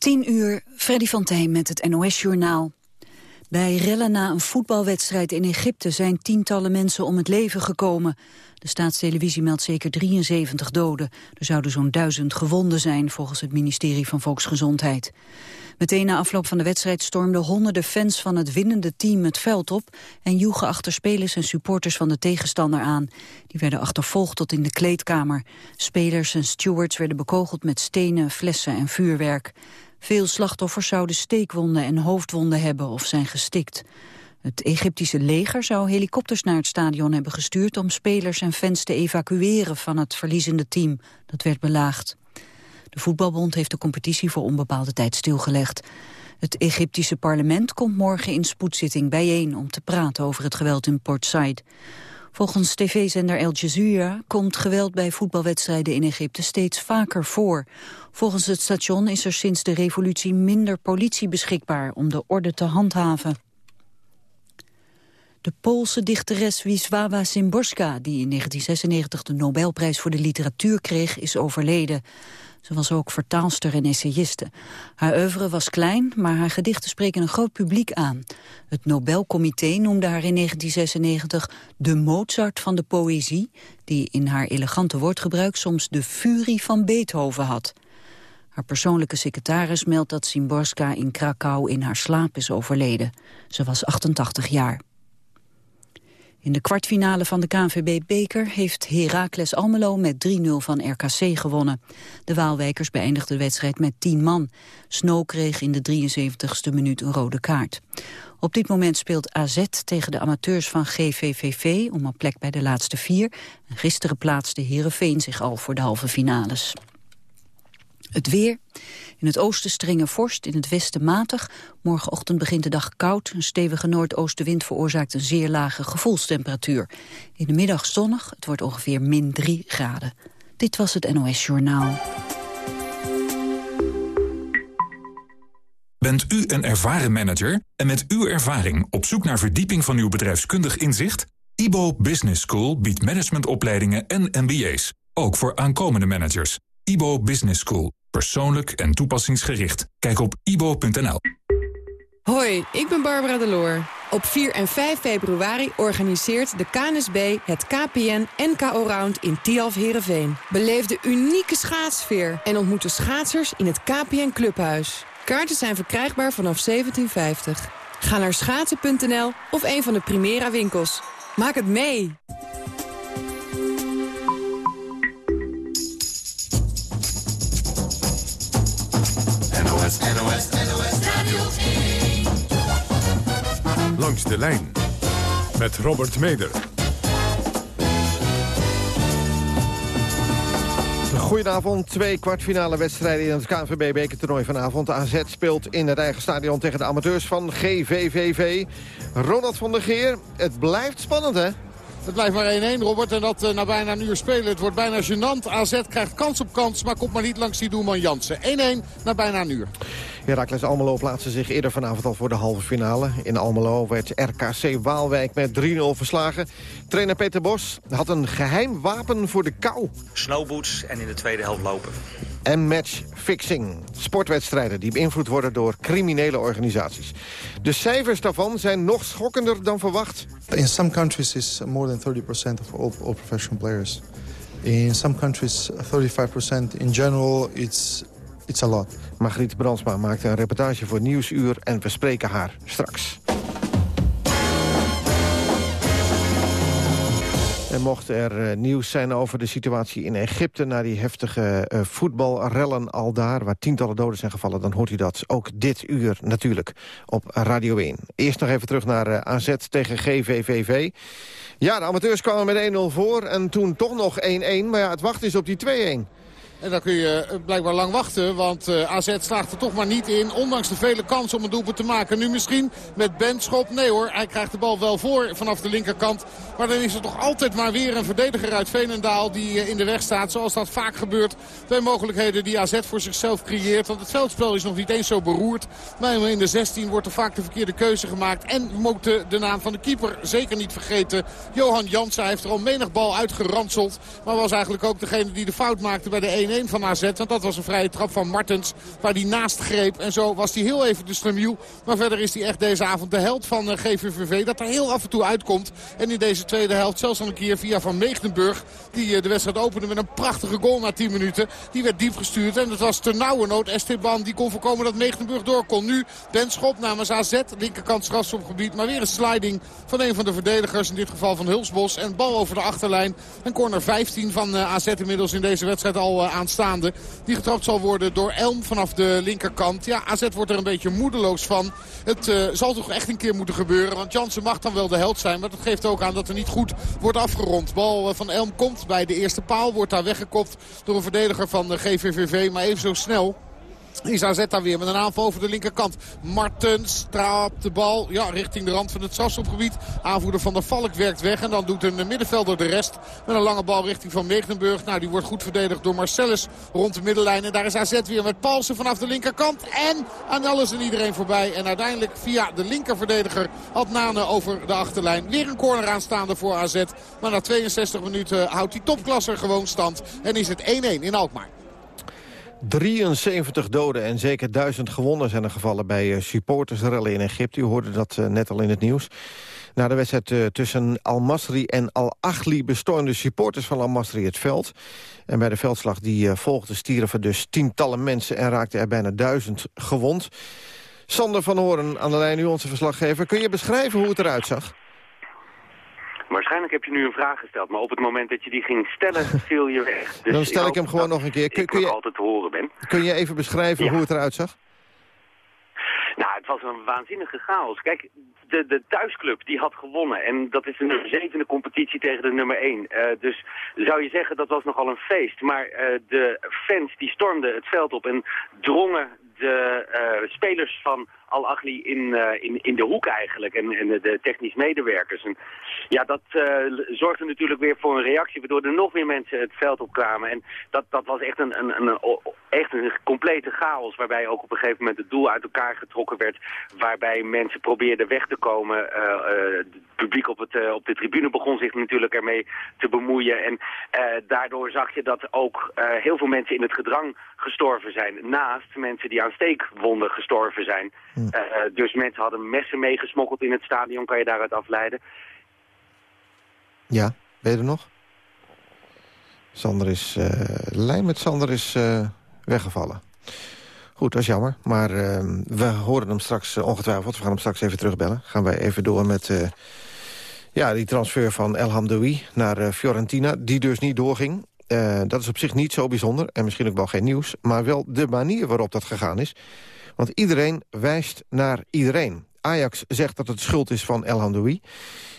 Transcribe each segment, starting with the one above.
10 uur, Freddy van Teen met het NOS-journaal. Bij rellen na een voetbalwedstrijd in Egypte zijn tientallen mensen om het leven gekomen. De staatstelevisie meldt zeker 73 doden. Er zouden zo'n duizend gewonden zijn, volgens het ministerie van Volksgezondheid. Meteen na afloop van de wedstrijd stormden honderden fans van het winnende team het veld op en joegen achter spelers en supporters van de tegenstander aan. Die werden achtervolgd tot in de kleedkamer. Spelers en stewards werden bekogeld met stenen, flessen en vuurwerk. Veel slachtoffers zouden steekwonden en hoofdwonden hebben of zijn gestikt. Het Egyptische leger zou helikopters naar het stadion hebben gestuurd... om spelers en fans te evacueren van het verliezende team. Dat werd belaagd. De voetbalbond heeft de competitie voor onbepaalde tijd stilgelegd. Het Egyptische parlement komt morgen in spoedzitting bijeen... om te praten over het geweld in Port Said. Volgens tv-zender Al Jazeera komt geweld bij voetbalwedstrijden in Egypte steeds vaker voor. Volgens het station is er sinds de revolutie minder politie beschikbaar om de orde te handhaven. De Poolse dichteres Wisława Szymborska, die in 1996 de Nobelprijs voor de literatuur kreeg, is overleden. Ze was ook vertaalster en essayiste. Haar oeuvre was klein, maar haar gedichten spreken een groot publiek aan. Het Nobelcomité noemde haar in 1996 de Mozart van de poëzie... die in haar elegante woordgebruik soms de furie van Beethoven had. Haar persoonlijke secretaris meldt dat Szymborska in Krakau in haar slaap is overleden. Ze was 88 jaar. In de kwartfinale van de KNVB-beker heeft Heracles Almelo met 3-0 van RKC gewonnen. De Waalwijkers beëindigden de wedstrijd met 10 man. Snow kreeg in de 73ste minuut een rode kaart. Op dit moment speelt AZ tegen de amateurs van GVVV om een plek bij de laatste vier. En gisteren plaatste Heerenveen zich al voor de halve finales. Het weer. In het oosten strenge vorst, in het westen matig. Morgenochtend begint de dag koud. Een stevige noordoostenwind veroorzaakt een zeer lage gevoelstemperatuur. In de middag zonnig, het wordt ongeveer min 3 graden. Dit was het NOS Journaal. Bent u een ervaren manager en met uw ervaring op zoek naar verdieping van uw bedrijfskundig inzicht? IBO Business School biedt managementopleidingen en MBA's, ook voor aankomende managers. IBO Business School. Persoonlijk en toepassingsgericht. Kijk op ibo.nl. Hoi, ik ben Barbara Deloor. Op 4 en 5 februari organiseert de KNSB het KPN NKO Round in Tialf Herenveen. Beleef de unieke schaatsfeer en ontmoet de schaatsers in het KPN Clubhuis. Kaarten zijn verkrijgbaar vanaf 1750. Ga naar schaatsen.nl of een van de Primera winkels. Maak het mee! Langs de lijn met Robert Meder. Goedenavond, twee kwartfinale wedstrijden in het KNVB-bekertoernooi vanavond. AZ speelt in het eigen stadion tegen de amateurs van GVVV. Ronald van der Geer, het blijft spannend hè? Het blijft maar 1-1, Robert. En dat uh, na bijna een uur spelen. Het wordt bijna gênant. AZ krijgt kans op kans, maar komt maar niet langs die doelman Jansen. 1-1 na bijna een uur. Herakles Almelo plaatste zich eerder vanavond al voor de halve finale. In Almelo werd RKC Waalwijk met 3-0 verslagen. Trainer Peter Bos had een geheim wapen voor de kou. Snowboots en in de tweede helft lopen. En matchfixing. Sportwedstrijden die beïnvloed worden door criminele organisaties. De cijfers daarvan zijn nog schokkender dan verwacht. In some countries is more than 30% of all, all professional players. In some countries 35%. In general it's it's a lot. Margriet Brandsma maakte een reportage voor Nieuwsuur en we spreken haar straks. En mocht er uh, nieuws zijn over de situatie in Egypte... na die heftige uh, voetbalrellen al daar... waar tientallen doden zijn gevallen... dan hoort u dat ook dit uur natuurlijk op Radio 1. Eerst nog even terug naar uh, AZ tegen GVVV. Ja, de amateurs kwamen met 1-0 voor en toen toch nog 1-1. Maar ja, het wachten is op die 2-1. En dan kun je eh, blijkbaar lang wachten. Want uh, AZ slaagt er toch maar niet in. Ondanks de vele kansen om een doelpunt te maken. Nu misschien met Benschop. Nee hoor, hij krijgt de bal wel voor vanaf de linkerkant. Maar dan is er toch altijd maar weer een verdediger uit Veenendaal die uh, in de weg staat. Zoals dat vaak gebeurt bij mogelijkheden die AZ voor zichzelf creëert. Want het veldspel is nog niet eens zo beroerd. Maar in de 16 wordt er vaak de verkeerde keuze gemaakt. En we moeten de naam van de keeper zeker niet vergeten. Johan Jansen heeft er al menig bal uitgeranseld. Maar was eigenlijk ook degene die de fout maakte bij de 1 1-1 van AZ. Want dat was een vrije trap van Martens waar die naast greep. En zo was hij heel even de slemiel. Maar verder is hij echt deze avond de held van GVVV. Dat er heel af en toe uitkomt. En in deze tweede helft zelfs nog een keer via Van Meegdenburg. Die de wedstrijd opende met een prachtige goal na 10 minuten. Die werd diep gestuurd. En het was ternauwernood Esteban die kon voorkomen dat Meegdenburg door kon. Nu Benschop namens AZ. Linkerkant strafschopgebied. Maar weer een sliding van een van de verdedigers. In dit geval van Hulsbos. En bal over de achterlijn. En corner 15 van AZ inmiddels in deze wedstrijd al aanstaande. Die getrapt zal worden door Elm vanaf de linkerkant. Ja, AZ wordt er een beetje moedeloos van. Het uh, zal toch echt een keer moeten gebeuren. Want Jansen mag dan wel de held zijn. Maar dat geeft ook aan dat er niet goed wordt afgerond. Bal van Elm komt bij de eerste paal. Wordt daar weggekopt door een verdediger van de GVVV. Maar even zo snel is AZ daar weer met een aanval over de linkerkant. Martens trapt de bal ja, richting de rand van het strafschopgebied. Aanvoerder van der Valk werkt weg. En dan doet een middenvelder de rest. Met een lange bal richting Van Meegdenburg. Nou, die wordt goed verdedigd door Marcellus rond de middenlijn. En daar is AZ weer met Paulsen vanaf de linkerkant. En aan alles en iedereen voorbij. En uiteindelijk via de linkerverdediger Adnane over de achterlijn. Weer een corner aanstaande voor AZ. Maar na 62 minuten houdt die topklasser gewoon stand. En is het 1-1 in Alkmaar. 73 doden en zeker duizend gewonden zijn er gevallen bij eh, supportersrellen in Egypte. U hoorde dat eh, net al in het nieuws. Na de wedstrijd uh, tussen Al-Masri en Al-Achli bestormden supporters van Al-Masri het veld. En bij de veldslag die volgde stierven dus tientallen mensen en raakten er bijna duizend gewond. Sander van Horen aan de lijn, u onze verslaggever. Kun je beschrijven hoe het eruit zag? Waarschijnlijk heb je nu een vraag gesteld, maar op het moment dat je die ging stellen, viel je weg. Dus Dan stel ik, hem gewoon nog een keer. Kun, kun je altijd te horen ben. Kun je even beschrijven hoe het eruit zag? Nou, het was een waanzinnige chaos. Kijk, de, de thuisclub die had gewonnen. En dat is de nummer zevende competitie tegen de nummer 1. Uh, eh, dus zou je zeggen, dat was nogal een feest. Maar uh, de fans die stormden het veld op en drongen de uh, spelers van Al-Achli in, uh, in, in de hoek eigenlijk. En, en de technisch medewerkers. En ja, dat uh, zorgde natuurlijk weer voor een reactie. Waardoor er nog meer mensen het veld op kwamen. En dat, dat was echt een, een, een, echt een complete chaos. Waarbij ook op een gegeven moment het doel uit elkaar getrokken werd. Waarbij mensen probeerden weg te komen. het publiek op, het, op de tribune begon zich natuurlijk ermee te bemoeien. En daardoor zag je dat ook heel veel mensen in het gedrang gestorven zijn. Naast mensen die aan steekwonden gestorven zijn. Hm. Uh, dus mensen hadden messen meegesmokkeld in het stadion, kan je daaruit afleiden. Ja, ben je er nog? Sander is, uh, lijn met Sander is uh, weggevallen. Goed, dat is jammer. Maar we horen hem straks ongetwijfeld. We gaan hem straks even terugbellen. Gaan wij even door met ja, die transfer van El Hamdoui naar Fiorentina. Die dus niet doorging. Dat is op zich niet zo bijzonder en misschien ook wel geen nieuws... maar wel de manier waarop dat gegaan is. Want iedereen wijst naar iedereen. Ajax zegt dat het schuld is van El Handoui.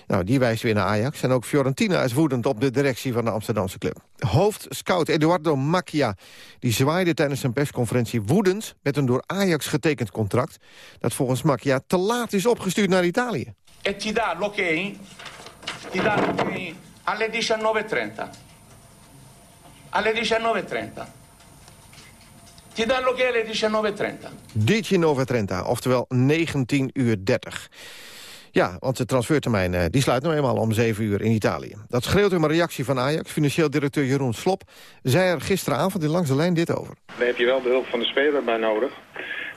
Nou, die wijst weer naar Ajax. En ook Fiorentina is woedend op de directie van de Amsterdamse club. Hoofdscout Eduardo Macchia die zwaaide tijdens een persconferentie woedend... met een door Ajax getekend contract... dat volgens Macchia te laat is opgestuurd naar Italië. En ti dà l'ok, ti dà l'ok alle 19.30 alle 19.30. Ti danno che alle 19.30. 19.30, oftewel 19 uur 30. Ja, want de transfertermijn uh, die sluit nou eenmaal om 7 uur in Italië. Dat schreeuwt om een reactie van Ajax. Financieel directeur Jeroen Slop zei er gisteravond in langs de lijn dit over. Daar heb je wel de hulp van de speler bij nodig.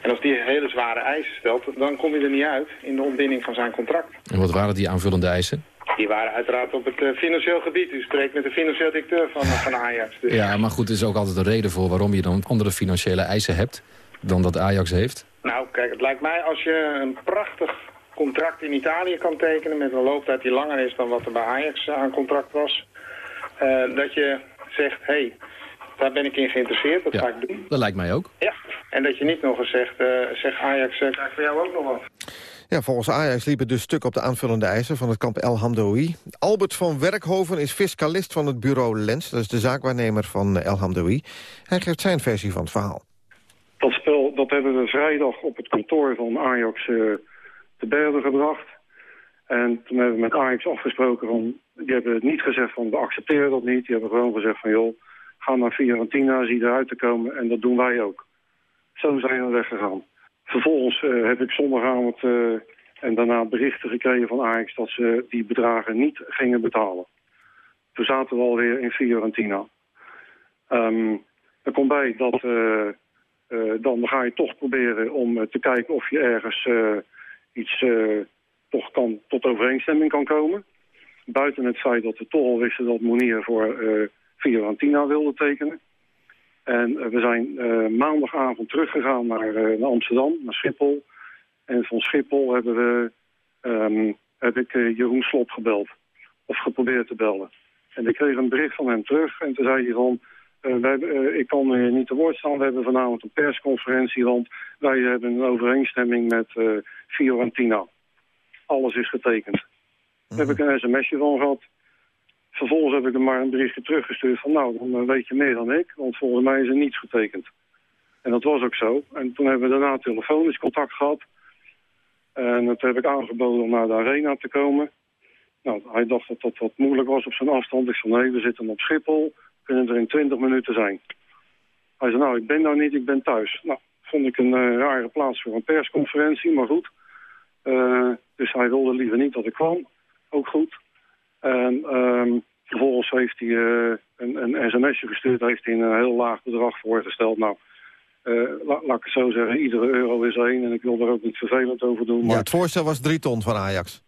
En als die hele zware eisen stelt, dan kom je er niet uit in de ontbinding van zijn contract. En wat waren die aanvullende eisen? Die waren uiteraard op het uh, financieel gebied. U spreekt met de financieel directeur van, van Ajax. Dus. Ja, maar goed, er is ook altijd een reden voor waarom je dan andere financiële eisen hebt dan dat Ajax heeft. Nou, kijk, het lijkt mij als je een prachtig contract in Italië kan tekenen... met een looptijd die langer is dan wat er bij Ajax aan contract was... Uh, dat je zegt, hé, hey, daar ben ik in geïnteresseerd, dat ga ik doen. Dat lijkt mij ook. Ja, en dat je niet nog eens zegt, uh, zeg Ajax, krijg voor jou ook nog wat. Volgens Ajax liep het dus stuk op de aanvullende eisen van het kamp El Hamdoui. Albert van Werkhoven is fiscalist van het bureau Lens. Dat is de zaakwaarnemer van El Hamdoui. Hij geeft zijn versie van het verhaal. Dat spel dat hebben we vrijdag op het kantoor van Ajax uh, te berden gebracht. En toen hebben we met Ajax afgesproken die hebben niet gezegd van we accepteren dat niet. Die hebben gewoon gezegd van joh, ga naar Fiorentina, zie eruit te komen. En dat doen wij ook. Zo zijn we weggegaan. Vervolgens uh, heb ik zondagavond uh, en daarna berichten gekregen van Ajax dat ze die bedragen niet gingen betalen. Toen zaten we alweer in Fiorentina. Um, Er komt bij dat dan ga je toch proberen om te kijken of je ergens iets toch kan, tot overeenstemming kan komen. Buiten het feit dat we toch al wisten dat Monier voor Fiorentina wilde tekenen. En we zijn maandagavond teruggegaan naar, naar Amsterdam, naar Schiphol. En van Schiphol hebben we, ehm, heb ik Jeroen Slop gebeld. Of geprobeerd te bellen. En ik kreeg een bericht van hem terug. En toen zei hij van, uh, wij, uh, ik kan uh, niet te woord staan. We hebben vanavond een persconferentie, want wij hebben een overeenstemming met Fiorentina. Alles is getekend. Daar heb ik een sms'je van gehad. Vervolgens heb ik hem maar een berichtje teruggestuurd van, nou, dan weet je meer dan ik. Want volgens mij is er niets getekend. En dat was ook zo. En toen hebben we daarna telefonisch contact gehad. En toen heb ik aangeboden om naar de arena te komen. Nou, hij dacht dat dat wat moeilijk was op zijn afstand. Ik zei, nee, we zitten op Schiphol, kunnen er in 20 minuten zijn. Hij zei, nou, ik ben daar niet, ik ben thuis. Nou, vond ik een uh, rare plaats voor een persconferentie, maar goed. Uh, dus hij wilde liever niet dat ik kwam. Ook goed. En um, vervolgens heeft hij uh, een, een sms'je gestuurd, heeft hij een heel laag bedrag voorgesteld. Nou, la, laat ik het zo zeggen, iedere euro is één en ik wil er ook niet vervelend over doen. Maar... Ja, het voorstel was drie ton van Ajax.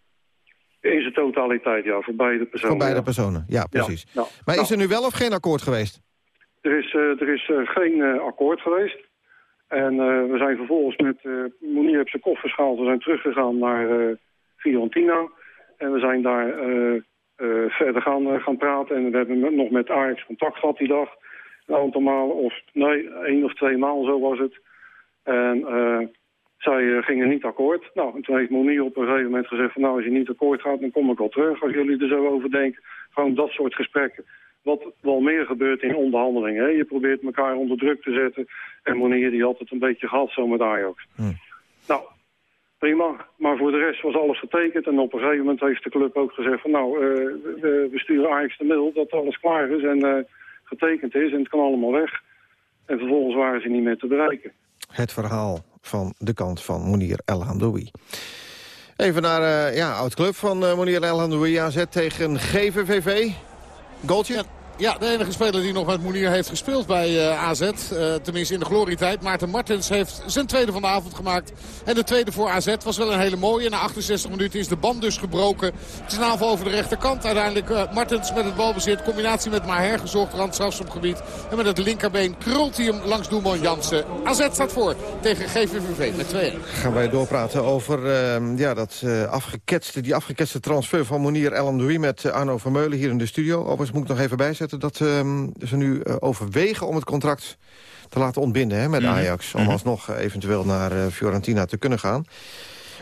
In zijn totaliteit, ja, voor beide personen. Voor beide personen, ja, precies. Ja, maar is er nu wel of geen akkoord geweest? Er is, uh, er is uh, geen uh, akkoord geweest. En we zijn vervolgens met Monier op zijn koffers gehaald. We zijn teruggegaan naar Fiorentina. En we zijn daar verder gaan, gaan praten. En we hebben nog met Ajax contact gehad die dag. Een aantal malen, of nee, één of twee maal zo was het. En zij uh, gingen niet akkoord. Nou, en toen heeft Monier op een gegeven moment gezegd... van nou, als je niet akkoord gaat, dan kom ik al terug. Als jullie er zo over denken. Gewoon dat soort gesprekken. Wat wel meer gebeurt in onderhandelingen. Hè? Je probeert elkaar onder druk te zetten. En Monier die had het een beetje gehad zo met Ajax. Hm. Nou, prima. Maar voor de rest was alles getekend. En op een gegeven moment heeft de club ook gezegd... van nou, uh, we, we, sturen Ajax de mail dat alles klaar is en uh, getekend is. En het kan allemaal weg. En vervolgens waren ze niet meer te bereiken. Het verhaal van de kant van Monir El Hamdoui. Even naar uh, ja, oud-club van uh, Monir El Hamdoui. AZ tegen GVVV. Goaltje? Ja. Ja, de enige speler die nog met Moenier heeft gespeeld bij uh, AZ. Uh, tenminste in de glorietijd. Maarten Martens heeft zijn tweede van de avond gemaakt. En de tweede voor AZ was wel een hele mooie. Na 68 minuten is de band dus gebroken. Het is een aanval over de rechterkant. Uiteindelijk uh, Martens met het balbezit. Combinatie met Maher gezocht. Randstrafschopgebied. En met het linkerbeen krult hij hem langs doelman Jansen. AZ staat voor tegen GVVV met 2-1. Gaan wij doorpraten over ja, dat, afgeketste, die afgeketste transfer van Monier El Amdoui met Arno Vermeulen hier in de studio. Overigens moet ik nog even bijzetten dat um, ze nu uh, overwegen om het contract te laten ontbinden hè, met Mhm. Ajax. Om alsnog uh, eventueel naar uh, Fiorentina te kunnen gaan.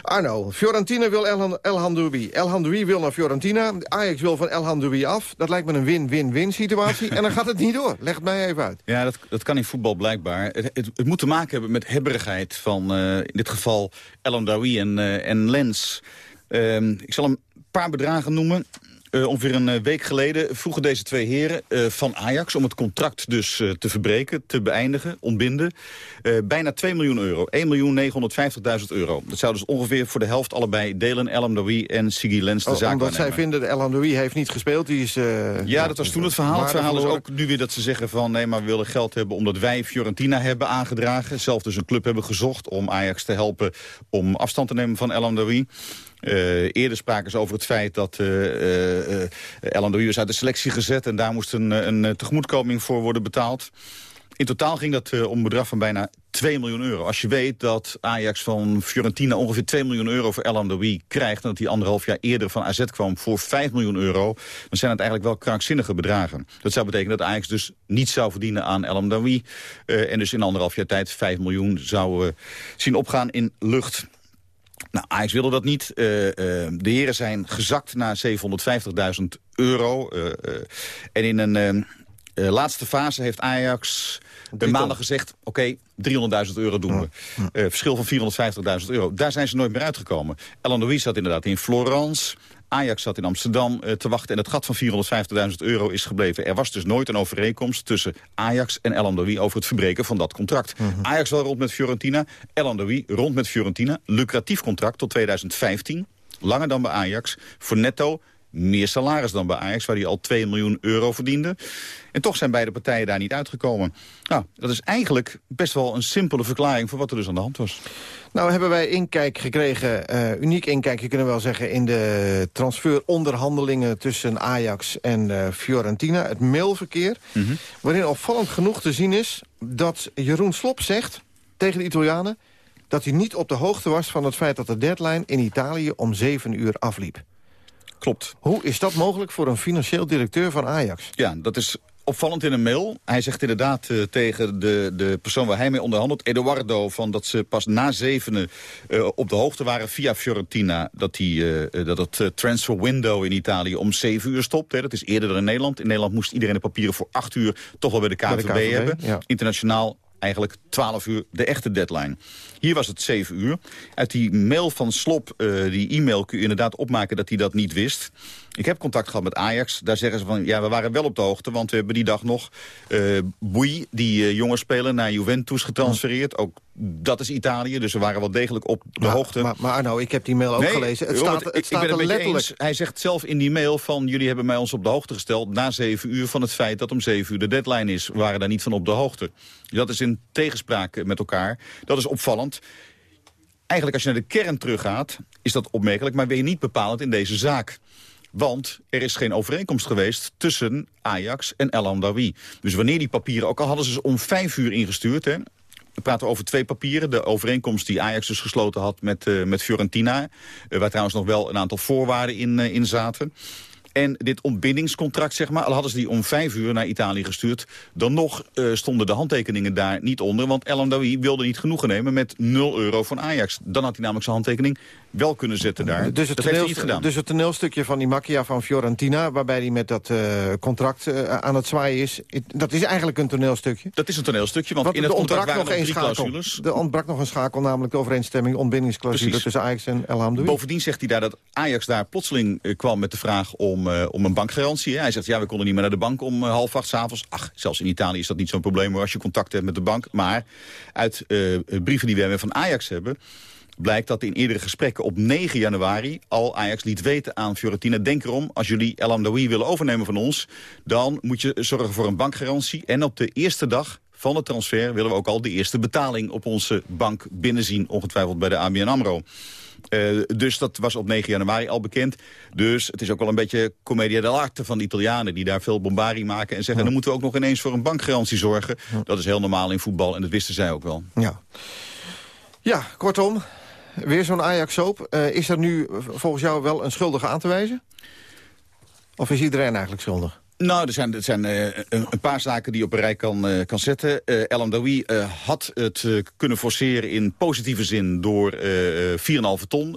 Arno, Fiorentina wil El, El Hamdoui. El wil naar Fiorentina. Ajax wil van El Hamdoui af. Dat lijkt me een win-win-win situatie. en dan gaat het niet door. Leg het mij even uit. Ja, dat, dat kan in voetbal blijkbaar. Het, het, het moet te maken hebben met hebberigheid van uh, in dit geval El Hamdoui en, uh, en Lens. Uh, ik zal een paar bedragen noemen. Uh, ongeveer een week geleden vroegen deze twee heren uh, van Ajax... om het contract dus uh, te verbreken, te beëindigen, ontbinden. bijna 2 miljoen euro. 1.950.000 euro. Dat zou dus ongeveer voor de helft allebei delen... El Amdoui en Sigi Lens de oh, zaak Omdat zij vinden, El Amdoui heeft niet gespeeld. Die is, ja, ja, dat was toen het verhaal. Het verhaal is ook nu weer dat ze zeggen van... nee, maar we willen geld hebben omdat wij Fiorentina hebben aangedragen. Zelf dus een club hebben gezocht om Ajax te helpen... om afstand te nemen van El Amdoui. Uh, eerder spraken ze over het feit dat uh, uh, El Andouille is uit de selectie gezet... en daar moest een, een tegemoetkoming voor worden betaald. In totaal ging dat om een bedrag van bijna 2 miljoen euro. Als je weet dat Ajax van Fiorentina ongeveer 2 miljoen euro voor El krijgt... en dat hij anderhalf jaar eerder van AZ kwam voor 5 miljoen euro... dan zijn het eigenlijk wel krankzinnige bedragen. Dat zou betekenen dat Ajax dus niet zou verdienen aan El en dus in anderhalf jaar tijd 5 miljoen zou zien opgaan in lucht... Nou, Ajax wilde dat niet. Uh, uh, de heren zijn gezakt naar 750.000 euro. Uh, en in een laatste fase heeft Ajax een maandag gezegd... oké, okay, 300.000 euro doen we. verschil van 450.000 euro. Daar zijn ze nooit meer uitgekomen. Ellen Louis zat inderdaad in Florence... Ajax zat in Amsterdam uh, te wachten en het gat van 450.000 euro is gebleven. Er was dus nooit een overeenkomst tussen Ajax en El over het verbreken van dat contract. Mhm. Mm -hmm. Ajax wel rond met Fiorentina, El rond met Fiorentina. Lucratief contract tot 2015, langer dan bij Ajax, voor netto meer salaris dan bij Ajax, waar hij al 2 miljoen euro verdiende. En toch zijn beide partijen daar niet uitgekomen. Nou, dat is eigenlijk best wel een simpele verklaring voor wat er dus aan de hand was. Nou hebben wij inkijk gekregen, uh, uniek inkijkje kunnen we wel zeggen... in de transferonderhandelingen tussen Ajax en uh, Fiorentina. Het mailverkeer, mm waarin opvallend genoeg te zien is... dat Jeroen Slop zegt tegen de Italianen... dat hij niet op de hoogte was van het feit dat de deadline in Italië om zeven uur afliep. Klopt. Hoe is dat mogelijk voor een financieel directeur van Ajax? Ja, dat is opvallend in een mail. Hij zegt inderdaad uh, tegen de, de persoon waar hij mee onderhandelt... Eduardo, van dat ze pas na zevenen uh, op de hoogte waren via Fiorentina... dat, die, uh, dat het transfer window in Italië om zeven uur stopt. Hè. Dat is eerder dan in Nederland. In Nederland moest iedereen de papieren voor acht uur... toch wel bij de KVB, bij de KVB hebben. Ja. Internationaal eigenlijk 12 uur de echte deadline. Hier was het 7 uur. Uit die mail van Slop, uh, die e-mail, kun je inderdaad opmaken dat hij dat niet wist. Ik heb contact gehad met Ajax. Daar zeggen ze van, ja, we waren wel op de hoogte... want we hebben die dag nog uh, Boei, die uh, jonge speler, naar Juventus getransfereerd. Ook dat is Italië, dus we waren wel degelijk op de maar, hoogte. Maar, maar Arno, ik heb die mail ook nee, gelezen. Het staat, het ik staat ben er letterlijk... Eens. Hij zegt zelf in die mail van... jullie hebben mij ons op de hoogte gesteld na 7 uur... van het feit dat om 7 uur de deadline is. We waren daar niet van op de hoogte. Dat is in tegenspraak met elkaar. Dat is opvallend. Eigenlijk als je naar de kern teruggaat, is dat opmerkelijk... maar weer niet bepalend in deze zaak. Want er is geen overeenkomst geweest tussen Ajax en El Amdawi. Dus wanneer die papieren, ook al hadden ze ze om vijf uur ingestuurd... Hè, we praten over twee papieren. De overeenkomst die Ajax dus gesloten had met, uh, met Fiorentina. Uh, waar trouwens nog wel een aantal voorwaarden in, uh, in zaten. En dit ontbindingscontract, zeg maar, al hadden ze die om vijf uur naar Italië gestuurd... dan nog uh, stonden de handtekeningen daar niet onder. Want El wilde niet genoegen nemen met 0 euro van Ajax. Dan had hij namelijk zijn handtekening wel kunnen zetten daar. Dus het, dat heeft hij niet gedaan. dus het toneelstukje van die macchia van Fiorentina... waarbij hij met dat uh, contract uh, aan het zwaaien is... dat is eigenlijk een toneelstukje? Dat is een toneelstukje, want, want in het contract waren nog drie clausules. Er ontbrak nog een schakel, namelijk de overeenstemming... ontbindingsclausule tussen Ajax en El Amdawi. Bovendien zegt hij daar dat Ajax daar plotseling uh, kwam met de vraag... om, om een bankgarantie. Hè. Hij zegt, ja, we konden niet meer naar de bank om half acht s'avonds. Ach, zelfs in Italië is dat niet zo'n probleem... hoor, als je contact hebt met de bank. Maar uit brieven die we van Ajax hebben blijkt dat in eerdere gesprekken op 9 januari... al Ajax liet weten aan Fiorentina... denk erom, als jullie El Amdawi willen overnemen van ons... dan moet je zorgen voor een bankgarantie. En op de eerste dag van de transfer willen we ook al de eerste betaling... op onze bank binnenzien, ongetwijfeld bij de ABN AMRO. Uh, dus dat was op 9 januari al bekend. Dus het is ook wel een beetje commedia dell'arte van de Italianen... die daar veel bombarie maken en zeggen... Ja. dan moeten we ook nog ineens voor een bankgarantie zorgen. Ja. Dat is heel normaal in voetbal en dat wisten zij ook wel. Ja, ja kortom, weer zo'n Ajax-soap. Uh, is er nu volgens jou wel een schuldige aan te wijzen? Of is iedereen eigenlijk schuldig? Nou, er zijn, uh, een, een, paar zaken die je op een rij kan, uh, kan zetten. Uh, had het kunnen forceren in positieve zin... door 4,5 ton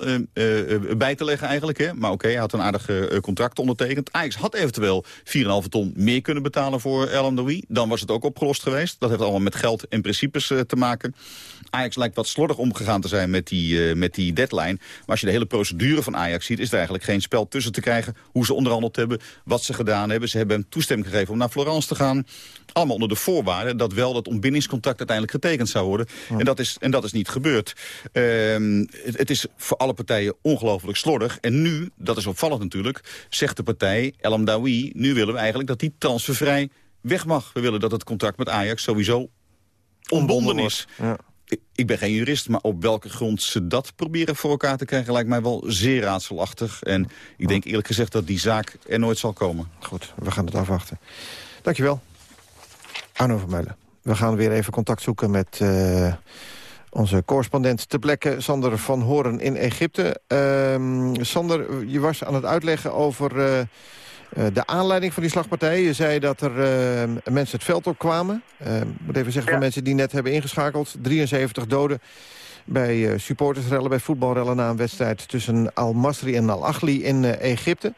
bij te leggen eigenlijk. Hè? Maar oké, hij had een aardig contract ondertekend. Ajax had eventueel 4,5 ton meer kunnen betalen voor El. Dan was het ook opgelost geweest. Dat heeft allemaal met geld en principes te maken. Ajax lijkt wat slordig omgegaan te zijn met die, met die deadline. Maar als je de hele procedure van Ajax ziet... is er eigenlijk geen spel tussen te krijgen. Hoe ze onderhandeld hebben, wat ze gedaan hebben. Ze hebben hem toestemming gegeven om naar Florence te gaan. Allemaal onder de voorwaarde dat wel dat ontbindingscontract uiteindelijk getekend zou worden. Ja. En, dat is, en dat is niet gebeurd. Het, het, is voor alle partijen ongelooflijk slordig. En nu, dat is opvallend natuurlijk, zegt de partij El Amdawi... nu willen we eigenlijk dat die transfervrij weg mag. We willen dat het contract met Ajax sowieso ontbonden is. Ja. Ik ben geen jurist, maar op welke grond ze dat proberen voor elkaar te krijgen... lijkt mij wel zeer raadselachtig. En ik denk eerlijk gezegd dat die zaak er nooit zal komen. Goed, we gaan het afwachten. Dankjewel. Arno Vermeulen. We gaan weer even contact zoeken met uh, onze correspondent te plekke... Sander van Horen in Egypte. Uh, Sander, je was aan het uitleggen over... Uh, de aanleiding van die slagpartij. Je zei dat er uh, mensen het veld op kwamen. Uh, ik moet even zeggen ja. van mensen die net hebben ingeschakeld. 73 doden bij supportersrellen, bij voetbalrellen... na een wedstrijd tussen Al-Masri en Al-Achli in Egypte.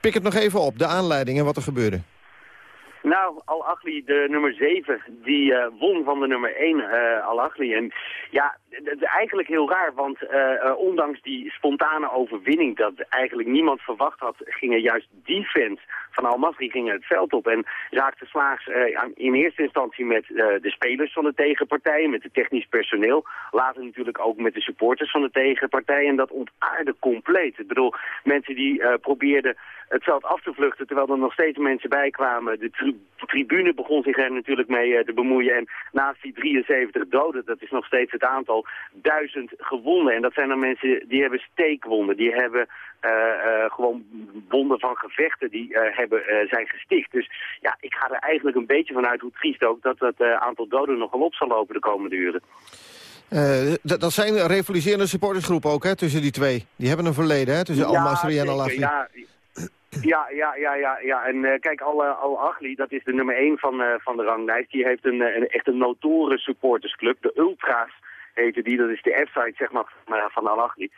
Pik het nog even op, de aanleiding en wat er gebeurde. Nou, Al-Achli, de nummer 7, die uh, won van de nummer 1, uh, Al-Achli. En ja, eigenlijk heel raar, want uh, ondanks die spontane overwinning... dat eigenlijk niemand verwacht had, gingen juist die fans van Al-Masri gingen het veld op... en raakten slaags in eerste instantie met de spelers van de tegenpartij... met het technisch personeel, later natuurlijk ook met de supporters van de tegenpartij... en dat ontaarde compleet. Ik bedoel, mensen die probeerden het veld af te vluchten... terwijl er nog steeds mensen bij kwamen. De tri tribune begon zich er natuurlijk mee te bemoeien. En naast die 73 doden, dat is nog steeds het aantal, duizend gewonden. En dat zijn dan mensen die hebben steekwonden. Die hebben gewoon wonden van gevechten die hebben, zijn gesticht. Dus ja, ik ga er eigenlijk een beetje vanuit, hoe triest ook... dat het aantal doden nogal op zal lopen de komende uren. Uh, dat zijn revoliserende supportersgroepen ook, hè, tussen die twee. Die hebben een verleden, hè, tussen ja, Al-Masri en Al-Afri. Ja, ja, ja, ja, ja, ja. En uh, kijk, Al-Achli, dat is de nummer 1 van, uh, van de ranglijst. Die heeft een, een echt een notoren supportersclub. De Ultras heette die. Dat is de F-site, zeg maar, van, van Al-Achli.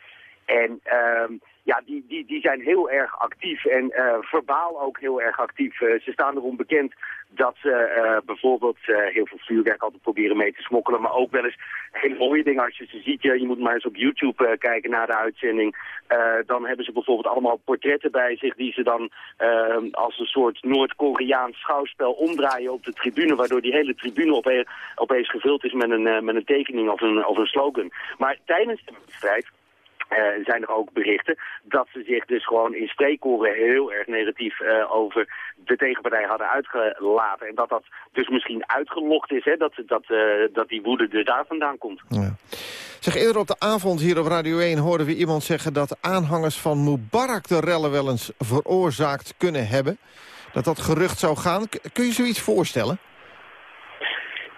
En uh, ja, die, die, die zijn heel erg actief en uh, verbaal ook heel erg actief. Uh, ze staan erom bekend dat ze uh, bijvoorbeeld heel veel vuurwerk altijd proberen mee te smokkelen. Maar ook wel eens hele mooie dingen als je ze ziet. Je, je moet maar eens op YouTube kijken naar de uitzending. dan hebben ze bijvoorbeeld allemaal portretten bij zich die ze dan als een soort Noord-Koreaans schouwspel omdraaien op de tribune. Waardoor die hele tribune opeens, opeens gevuld is met een, met een tekening of een, of een slogan. Maar tijdens de wedstrijd uh, zijn er ook berichten dat ze zich dus gewoon in spreekkoren heel erg negatief uh, over de tegenpartij hadden uitgelaten. En dat dat dus misschien uitgelokt is, hè, dat, dat, uh, dat die woede dus daar vandaan komt. Ja. Zeg, eerder op de avond hier op Radio 1 hoorden we iemand zeggen dat aanhangers van Mubarak de rellen wel eens veroorzaakt kunnen hebben. Dat dat gerucht zou gaan. Kun je zoiets voorstellen?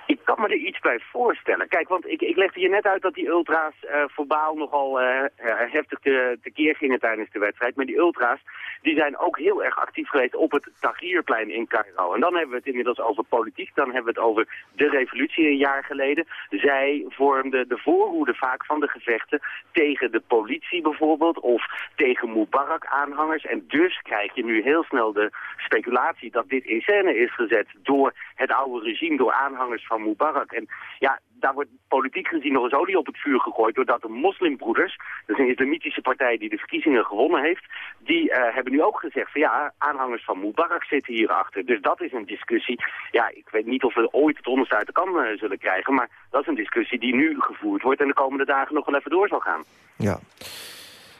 Ik kan me er iets bij voorstellen. Kijk, want ik, ik legde je net uit dat die ultra's uh, verbaal nogal uh, heftig te, tekeer gingen tijdens de wedstrijd. Maar die ultra's die zijn ook heel erg actief geweest op het Tahrirplein in Cairo. En dan hebben we het inmiddels over politiek. Dan hebben we het over de revolutie een jaar geleden. Zij vormden de voorhoede vaak van de gevechten tegen de politie bijvoorbeeld. Of tegen Mubarak-aanhangers. En dus krijg je nu heel snel de speculatie dat dit in scène is gezet door het oude regime, door aanhangers van Mubarak. En ja, daar wordt politiek gezien nog eens olie op het vuur gegooid... doordat de moslimbroeders, dat is een islamitische partij die de verkiezingen gewonnen heeft... die uh, hebben nu ook gezegd van ja, aanhangers van Mubarak zitten hierachter. Dus dat is een discussie. Ja, ik weet niet of we ooit het onderste uit de kan uh, zullen krijgen... maar dat is een discussie die nu gevoerd wordt... en de komende dagen nog wel even door zal gaan. Ja.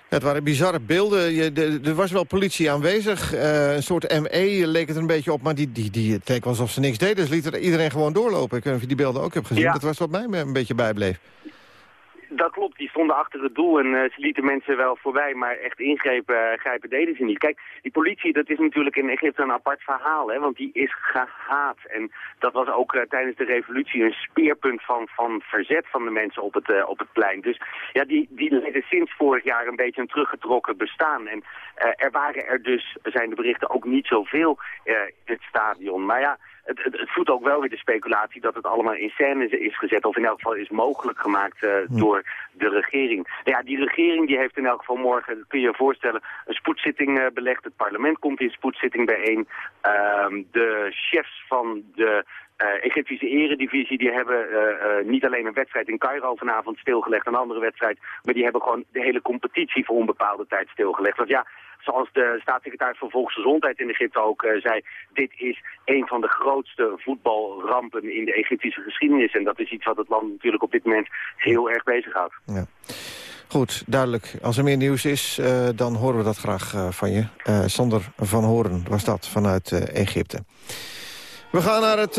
Het waren bizarre beelden. Je, de, er was wel politie aanwezig. Uh, een soort ME leek het een beetje op. Maar die, die, die, het leek alsof ze niks deden. Dus liet er iedereen gewoon doorlopen. Ik weet niet of je die beelden ook hebt gezien. Ja. Dat was wat mij een beetje bijbleef. Dat klopt, die stonden achter het doel en uh, ze lieten mensen wel voorbij, maar echt ingrepen uh, grijpen deden ze niet. Kijk, die politie, dat is natuurlijk in Egypte een apart verhaal, hè, want die is gehaat. En dat was ook uh, tijdens de revolutie een speerpunt van, van verzet van de mensen op het, op het plein. Dus ja, die, die leiden sinds vorig jaar een beetje een teruggetrokken bestaan. En er waren er dus, zijn de berichten, ook niet zoveel in het stadion. Maar ja, het, het, het, voedt ook wel weer de speculatie dat het allemaal in scène is gezet. Of in elk geval is mogelijk gemaakt uh, hm. door de regering. Nou ja, die regering die heeft in elk geval morgen, kun je je voorstellen, een spoedzitting uh, belegd. Het parlement komt in spoedzitting bijeen. Uh, de chefs van de uh, Egyptische eredivisie, die hebben uh, uh, niet alleen een wedstrijd in Cairo vanavond stilgelegd, een andere wedstrijd, maar die hebben gewoon de hele competitie voor onbepaalde tijd stilgelegd. Want ja, zoals de staatssecretaris van Volksgezondheid in Egypte ook uh, zei, dit is een van de grootste voetbalrampen in de Egyptische geschiedenis. En dat is iets wat het land natuurlijk op dit moment heel erg bezighoudt. Ja. Goed, duidelijk. Als er meer nieuws is, uh, dan horen we dat graag uh, van je. Sander van Horen was dat vanuit Egypte. We gaan naar het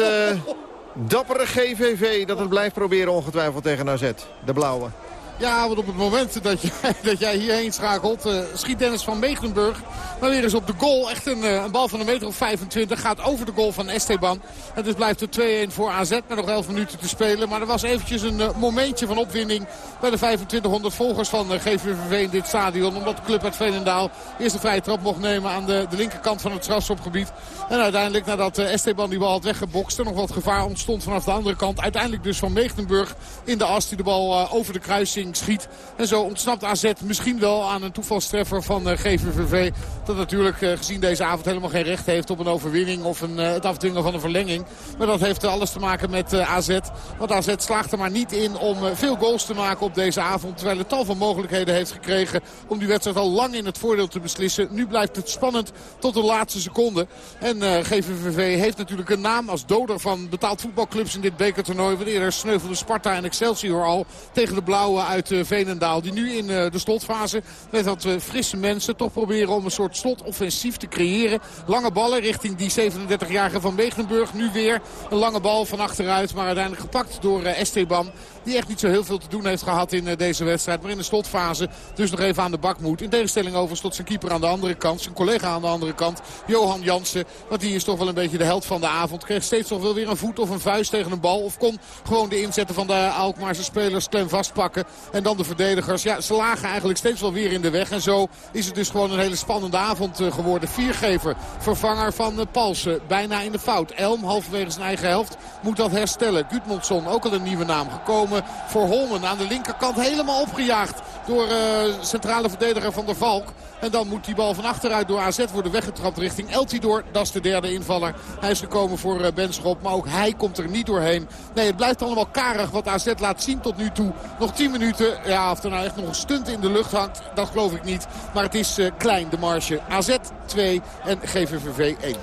dappere GVV dat het blijft proberen ongetwijfeld tegen AZ. De blauwe. Ja, want op het moment dat, je, dat jij hierheen schakelt... Uh, schiet Dennis van Meegdenburg maar weer eens op de goal. Echt een, uh, een, bal van een meter of 25. Gaat over de goal van Esteban. En dus blijft het 2-1 voor AZ. Met nog 11 minuten te spelen. Maar er was eventjes een uh, momentje van opwinding... bij de 2500 volgers van GVVV in dit stadion. Omdat de club uit Veenendaal eerst een vrije trap mocht nemen... aan de, de linkerkant van het strafschopgebied. En uiteindelijk, nadat Esteban die bal had weggebokst... er nog wat gevaar ontstond vanaf de andere kant. Uiteindelijk dus van Meegdenburg in de as die de bal over de kruising schiet. En zo ontsnapt AZ misschien wel aan een toevalstreffer van GVVV. Dat natuurlijk gezien deze avond helemaal geen recht heeft op een overwinning of een, het afdwingen van een verlenging. Maar dat heeft alles te maken met AZ. Want AZ slaagt er maar niet in om veel goals te maken op deze avond. Terwijl het tal van mogelijkheden heeft gekregen om die wedstrijd al lang in het voordeel te beslissen. Nu blijft het spannend tot de laatste seconde. En GVVV heeft natuurlijk een naam als doder van betaald voetbalclubs in dit bekertoernooi. Want eerder sneuvelde Sparta en Excelsior al tegen de blauwe uit uh, Veenendaal. Die nu in uh, de slotfase met wat uh, frisse mensen toch proberen om een soort slotoffensief te creëren. Lange ballen richting die 37-jarige van Wegenburg. Nu weer een lange bal van achteruit. Maar uiteindelijk gepakt door Esteban. Die echt niet zo heel veel te doen heeft gehad in deze wedstrijd. Maar in de slotfase dus nog even aan de bak moet. In tegenstelling over tot zijn keeper aan de andere kant. Zijn collega aan de andere kant. Johan Jansen. Want die is toch wel een beetje de held van de avond. Kreeg steeds nog wel weer een voet of een vuist tegen een bal. Of kon gewoon de inzetten van de Alkmaarse spelers klem vastpakken. En dan de verdedigers. Ja, ze lagen eigenlijk steeds wel weer in de weg. En zo is het dus gewoon een hele spannende avond eh, geworden. Viergever, vervanger van eh, Palsen. Bijna in de fout. Elm, halverwege zijn eigen helft, moet dat herstellen. Gudmundsson, ook al een nieuwe naam gekomen voor Holmen. Aan de linkerkant helemaal opgejaagd door uh, centrale verdediger van der Valk. En dan moet die bal van achteruit door AZ worden weggetrapt richting Eltidoor. Dat is de derde invaller. Hij is gekomen voor uh, Benschop, maar ook hij komt er niet doorheen. Nee, het blijft allemaal karig wat AZ laat zien tot nu toe. Nog 10 minuten. Ja, of er nou echt nog een stunt in de lucht hangt, dat geloof ik niet. Maar het is uh, klein, de marge. AZ 2 en GVVV 1.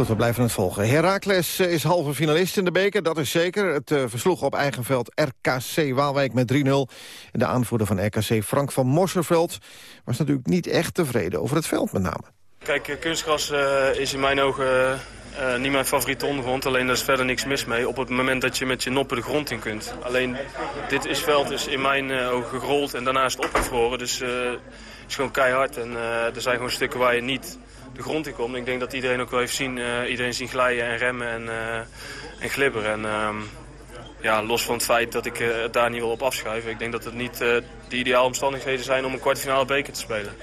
Goed, we blijven het volgen. Heracles eh, is halve finalist in de beker, dat is zeker. Het uh, versloeg op eigen veld RKC Waalwijk met 3-0. De aanvoerder van RKC, Frank van Mosserveld... was natuurlijk niet echt tevreden over het veld met name. Kijk, kunstgras uh, is in mijn ogen niet mijn favoriete ondergrond. Alleen daar is verder niks mis mee. Op het moment dat je met je noppen de grond in kunt. Alleen dit is veld is in mijn ogen gerold en daarna is het opgevroren. Dus het is gewoon keihard. En er zijn gewoon stukken waar je niet de grond in komt. Ik denk dat iedereen ook wel heeft zien, uh, iedereen zien glijden en remmen en, uh, en glibberen. En, uh, ja, los van het feit dat ik het daar niet wil op afschuiven. Ik denk dat het niet de ideale omstandigheden zijn om een kwartfinale beker te spelen.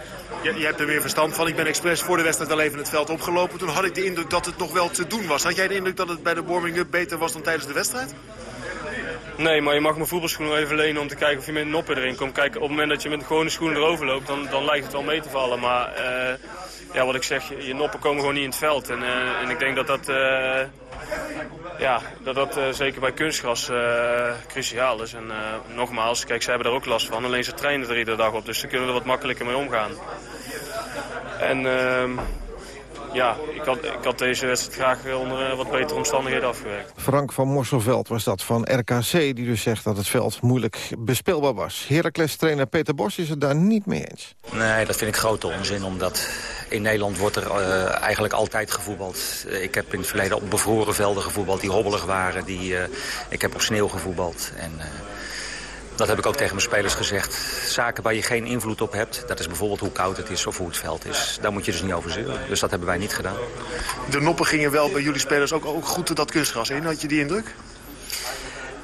Je, je, hebt er weer verstand van. Ik ben expres voor de wedstrijd al even het veld opgelopen. Toen had ik de indruk dat het nog wel te doen was. Had jij de indruk dat het bij de warming-up beter was dan tijdens de wedstrijd? Nee, maar je mag mijn voetbalschoenen even lenen om te kijken of je met een noppen erin komt. Kijk, op het moment dat je met gewone schoenen erover loopt, dan, dan lijkt het wel mee te vallen. Maar ja, wat ik zeg, je, noppen komen gewoon niet in het veld. En, uh, en ik denk dat dat, uh, ja, dat, dat uh, zeker bij kunstgras cruciaal is. En nogmaals, kijk, zij hebben daar ook last van. Alleen ze trainen er iedere dag op, dus ze kunnen er wat makkelijker mee omgaan. En ehm, ja, ik had, ik had deze wedstrijd graag onder wat betere omstandigheden afgewerkt. Frank van Morselveld was dat van RKC, die dus zegt dat het veld moeilijk bespeelbaar was. Heracles-trainer Peter Bos is het daar niet mee eens. Nee, dat vind ik grote onzin, omdat in Nederland wordt er uh, eigenlijk altijd gevoetbald. Ik heb in het verleden op bevroren velden gevoetbald die hobbelig waren. Die, uh, ik heb op sneeuw gevoetbald. En, dat heb ik ook tegen mijn spelers gezegd. Zaken waar je geen invloed op hebt, dat is bijvoorbeeld hoe koud het is of hoe het veld is. Daar moet je dus niet over zeuren. Dus dat hebben wij niet gedaan. De noppen gingen wel bij jullie spelers ook, ook goed dat kunstgras in. Had je die indruk?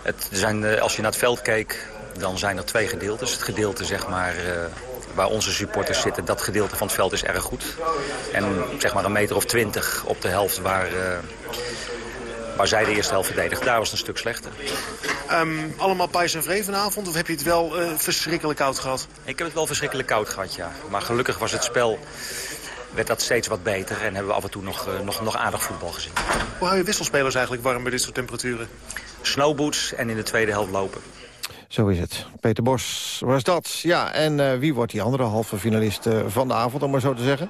Het zijn, als je naar het veld keek, dan zijn er twee gedeeltes. Het gedeelte zeg maar, waar onze supporters zitten, dat gedeelte van het veld is erg goed. En zeg maar een meter of twintig op de helft waar, uh, waar zij de eerste helft verdedigt. Daar was het een stuk slechter. Um, allemaal pijs en vree vanavond? Of heb je het wel uh, verschrikkelijk koud gehad? Ik heb het wel verschrikkelijk koud gehad, ja. Maar gelukkig was het spel werd dat steeds wat beter. En hebben we af en toe nog, uh, nog, nog aardig voetbal gezien. Hoe hou je wisselspelers eigenlijk warm bij dit soort temperaturen? Snowboots en in de tweede helft lopen. Zo is het. Peter Bos was dat. Ja, en uh, wie wordt die andere halve finalist uh, van de avond, om maar zo te zeggen?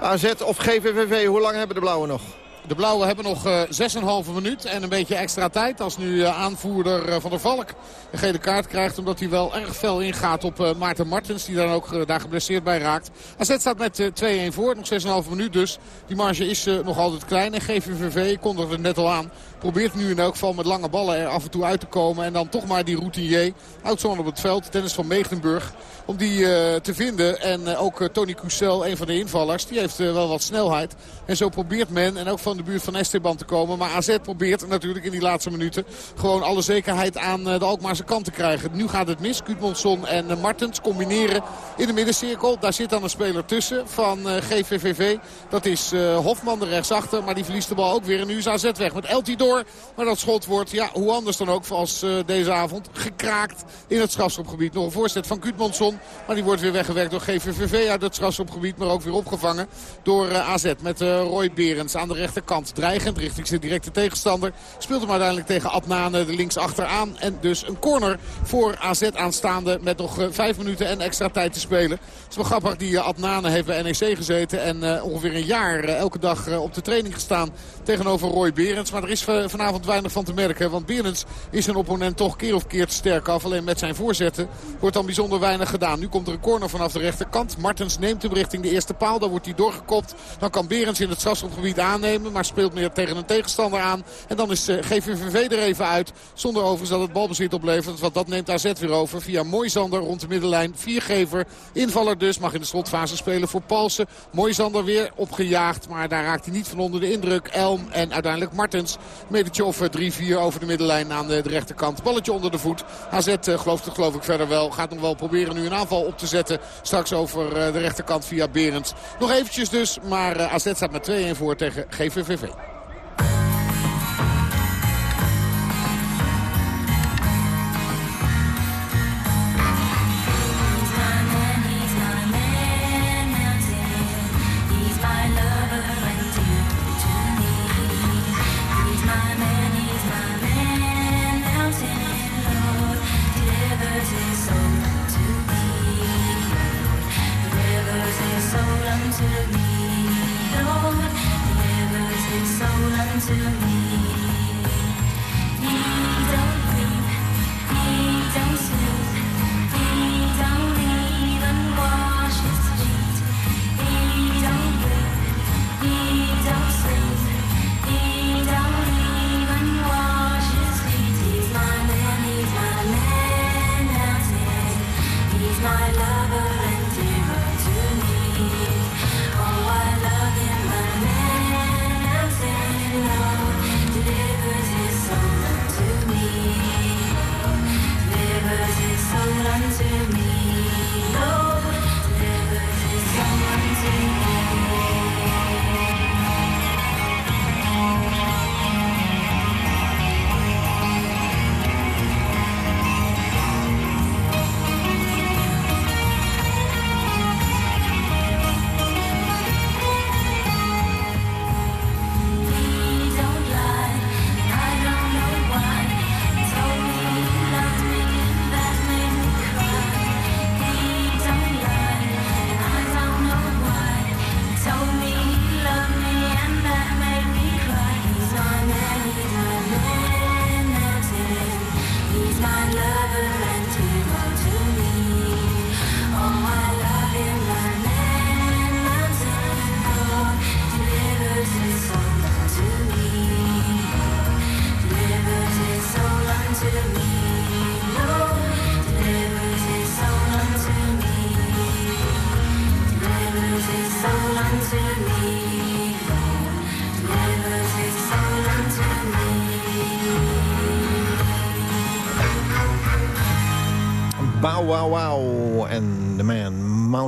AZ of GVVV, hoe lang hebben de Blauwen nog? De Blauwen hebben nog uh, 6,5 minuut en een beetje extra tijd. Als nu uh, aanvoerder uh, Van der Valk een gele kaart krijgt. Omdat hij wel erg fel ingaat op Maarten Martens. Die dan ook daar geblesseerd bij raakt. AZ staat met 2-1 voor. Nog 6,5 minuut dus. Die marge is nog altijd klein. En GVVV kondigde het net al aan. Probeert nu in elk geval met lange ballen er af en toe uit te komen. En dan toch maar die routinier. Oudsman op het veld. Dennis van Meegdenburg. Om die uh, te vinden. En uh, ook uh, Tony Coussel, een van de invallers. Die heeft wel wat snelheid. En zo probeert men. En ook van de buurt van Esteban te komen. Maar AZ probeert natuurlijk in die laatste minuten gewoon alle zekerheid aan de Alkmaarse kant te krijgen. Nu gaat het mis. Gudmundsson en Martens combineren in de middencirkel. Daar zit dan een speler tussen van GVVV. Dat is Hofman, de rechtsachter. Maar die verliest de bal ook weer. En nu is AZ weg met Elti door. Maar dat schot wordt, ja, hoe anders dan ook, als deze avond, gekraakt in het strafschopgebied. Nog een voorzet van Gudmundsson. Maar die wordt weer weggewerkt door GVVV uit het strafschopgebied. Maar ook weer opgevangen door AZ met Roy Berends aan de rechterkant. Dreigend richting zijn directe tegenstander. Speelt hem uiteindelijk tegen Adnane de links achteraan. En dus een corner voor AZ aanstaande met nog vijf minuten en extra tijd te spelen. Het is wel grappig, die Adnane heeft bij NEC gezeten. En ongeveer een jaar elke dag op de training gestaan tegenover Roy Berends. Maar er is vanavond weinig van te merken. Want Berends is zijn opponent toch keer of keer te sterk af. Alleen met zijn voorzetten wordt dan bijzonder weinig gedaan. Nu komt er een corner vanaf de rechterkant. Martens neemt hem richting de eerste paal. Dan wordt hij doorgekopt. Dan kan Berends in het strafschopgebied aannemen. Maar speelt meer tegen een tegenstander aan. En dan is GVVV er even uit. Zonder overigens dat het balbezit oplevert. Want dat neemt AZ weer over. Via Moisander rond de middenlijn. Viergever. Invaller dus. Mag in de slotfase spelen voor Palsen. Moisander weer opgejaagd. Maar daar raakt hij niet van onder de indruk. Elm en uiteindelijk Martens. Metertje of 3-4 over de middenlijn aan de rechterkant. Balletje onder de voet. AZ gelooft het geloof ik verder wel. Gaat nog wel proberen nu een aanval op te zetten. Straks over de rechterkant via Berends. Nog eventjes dus. Maar AZ staat met 2-1 voor tegen GVVV.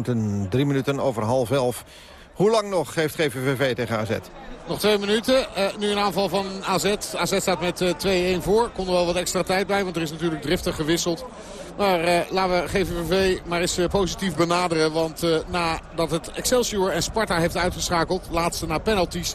Mountain, drie minuten over half elf. Hoe lang nog geeft GVVV tegen AZ? Nog twee minuten. Uh, nu een aanval van AZ. AZ staat met uh, 2-1 voor. Komt er wel wat extra tijd bij, want er is natuurlijk driftig gewisseld. Maar uh, laten we GVVV maar eens positief benaderen. Want nadat het Excelsior en Sparta heeft uitgeschakeld, laatste na penalties...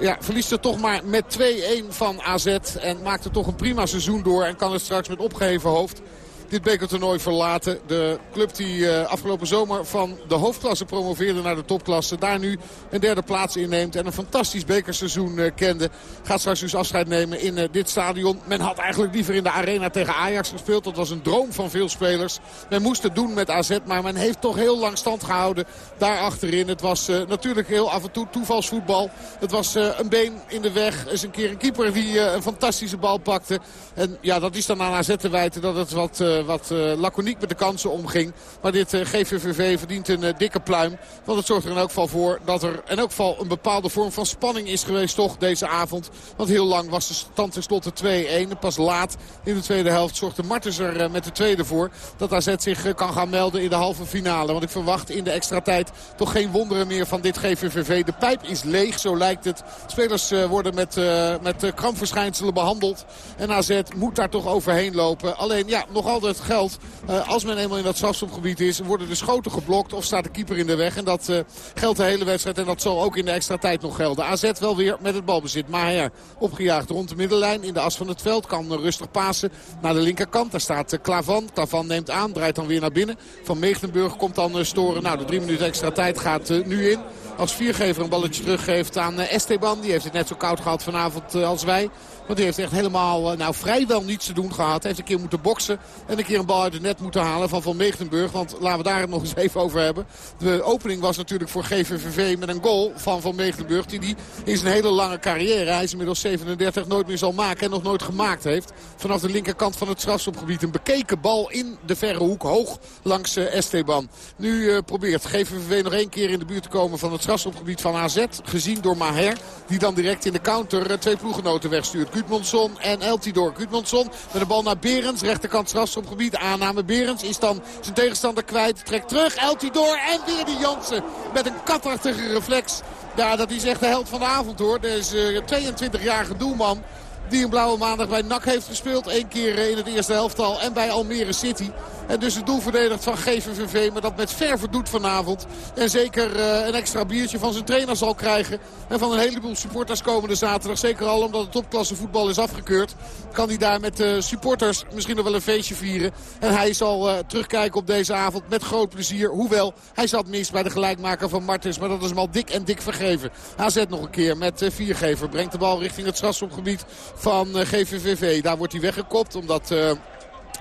Ja, verliest er toch maar met 2-1 van AZ. En maakt er toch een prima seizoen door. En kan het straks met opgeheven hoofd dit bekertoernooi verlaten. De club die uh, afgelopen zomer van de hoofdklasse promoveerde naar de topklasse. Daar nu een derde plaats inneemt en een fantastisch bekerseizoen uh, kende. Gaat straks dus afscheid nemen in uh, dit stadion. Men had eigenlijk liever in de arena tegen Ajax gespeeld. Dat was een droom van veel spelers. Men moest het doen met AZ, maar men heeft toch heel lang stand gehouden daar achterin. Het was natuurlijk heel af en toe toevalsvoetbal. Het was een been in de weg. Er is een keer een keeper die een fantastische bal pakte. En ja, dat is dan aan AZ te wijten dat het wat wat laconiek met de kansen omging. Maar dit GVVV verdient een dikke pluim. Want het zorgt er in elk geval voor dat er in elk geval een bepaalde vorm van spanning is geweest toch deze avond. Want heel lang was de stand tenslotte 2-1. Pas laat in de tweede helft zorgde Martens er met de tweede voor. Dat AZ zich kan gaan melden in de halve finale. Want ik verwacht in de extra tijd toch geen wonderen meer van dit GVVV. De pijp is leeg, zo lijkt het. Spelers worden met, met krampverschijnselen behandeld. En AZ moet daar toch overheen lopen. Alleen ja, nog altijd geldt. als men eenmaal in dat strafschopgebied is, worden de schoten geblokt of staat de keeper in de weg. En dat geldt de hele wedstrijd. En dat zal ook in de extra tijd nog gelden. AZ wel weer met het balbezit. Maher opgejaagd rond de middenlijn in de as van het veld. Kan rustig pasen naar de linkerkant. Daar staat Klavan. Klavan neemt aan, draait dan weer naar binnen. Van Meegdenburg komt dan storen. Nou, de drie minuten extra tijd gaat nu in. Als viergever een balletje teruggeeft aan Esteban. Die heeft het net zo koud gehad vanavond als wij. Want die heeft echt helemaal, eh, nou vrijwel niets te doen gehad. Hij heeft een keer moeten boksen en een keer een bal uit het net moeten halen van Van Meegdenburg. Want laten we daar het nog eens even over hebben. De opening was natuurlijk voor GVVV met een goal van Van Meegdenburg. Die die in zijn hele lange carrière, hij is inmiddels 37, nooit meer zal maken. En nog nooit gemaakt heeft. Vanaf de linkerkant van het strafschopgebied. Een bekeken bal in de verre hoek, hoog langs uh, Esteban. Nu uh, probeert GVVV nog één keer in de buurt te komen van het strafschopgebied van AZ. Gezien door Maher. Die dan direct in de counter twee ploegenoten wegstuurt. Gudmundsson en Eltidoor. Gudmundsson met de bal naar Berends. Rechterkant strafschopgebied. Aanname Berends is dan zijn tegenstander kwijt. Trekt terug. Eltidoor en weer die Jansen met een katachtige reflex. Ja, dat is echt de held van de avond hoor. Deze 22-jarige doelman die een blauwe maandag bij NAC heeft gespeeld. Eén keer in het eerste helftal en bij Almere City. En dus het doel verdedigd van GVVV. Maar dat met verve doet vanavond. En zeker uh, een extra biertje van zijn trainer zal krijgen. En van een heleboel supporters komende zaterdag. Zeker al omdat het topklasse voetbal is afgekeurd. Kan hij daar met de uh, supporters misschien nog wel een feestje vieren. En hij zal uh, terugkijken op deze avond met groot plezier. Hoewel, hij zat mis bij de gelijkmaker van Martens. Maar dat is hem al dik en dik vergeven. AZ nog een keer met viergever. Brengt de bal richting het strafschopgebied van GVVV. Daar wordt hij weggekopt omdat...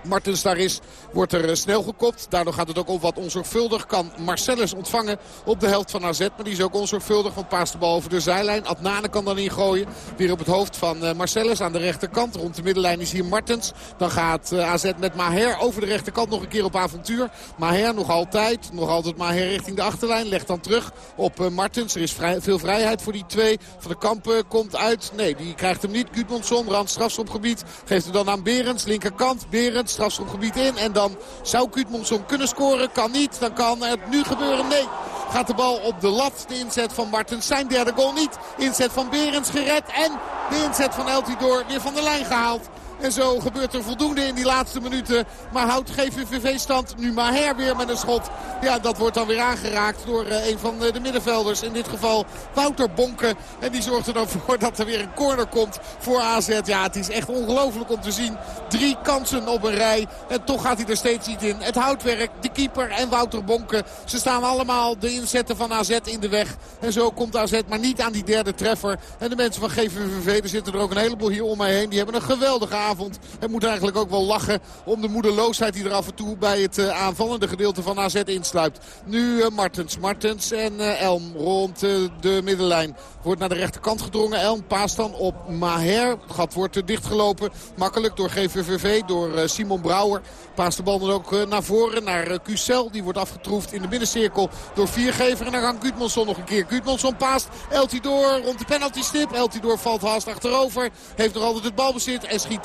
Martens daar is, wordt er eh, snel gekopt. Daardoor gaat het ook op wat onzorgvuldig. Kan Marcellus ontvangen op de helft van AZ. Maar die is ook onzorgvuldig, want paast de bal over de zijlijn. Adnane kan dan ingooien. Weer op het hoofd van uh, Marcellus aan de rechterkant. Rond de middenlijn is hier Martens. Dan gaat uh, AZ met Maher over de rechterkant nog een keer op avontuur. Maher nog altijd. Nog altijd Maher richting de achterlijn. Legt dan terug op Martens. Er is vrij, veel vrijheid voor die twee. Van de Kampen komt uit. Nee, die krijgt hem niet. Gudmundsson, rand strafschopgebied. Geeft hem dan aan Berends. Linkerkant. Berends strafschopgebied in. En dan zou Gudmundsson kunnen scoren. Kan niet. Dan kan het nu gebeuren. Nee. Gaat de bal op de lat. De inzet van Martens. Zijn derde goal niet. Inzet van Berends gered. En de inzet van Eltidoor weer van de lijn gehaald. En zo gebeurt er voldoende in die laatste minuten. Maar houdt GVVV stand nu Maher weer met een schot. Ja, dat wordt dan weer aangeraakt door uh, een van de middenvelders. In dit geval Wouter Bonken. En die zorgt er dan voor dat er weer een corner komt voor AZ. Ja, het is echt ongelooflijk om te zien. Drie kansen op een rij. En toch gaat hij er steeds niet in. Het houtwerk, de keeper en Wouter Bonken. Ze staan allemaal de inzetten van AZ in de weg. En zo komt AZ maar niet aan die derde treffer. En de mensen van GVVV, er zitten er ook een heleboel hier om mij heen. Die hebben een geweldige En moet eigenlijk ook wel lachen om de moedeloosheid die er af en toe bij het uh, aanvallende gedeelte van AZ insluipt. Nu uh, Martens. Martens en uh, Elm rond de middenlijn. Wordt naar de rechterkant gedrongen. Elm paast dan op Maher. Het gat wordt dichtgelopen. Makkelijk door GVVV, door Simon Brouwer. Paast de bal dan ook naar voren, naar Cusel. Die wordt afgetroefd in de middencirkel door Viergever. En dan gaat Gudmundsson nog een keer. Gudmundsson paast. Eltidoor rond de penalty stip. Eltidoor valt haast achterover. Heeft nog altijd het balbezit en schiet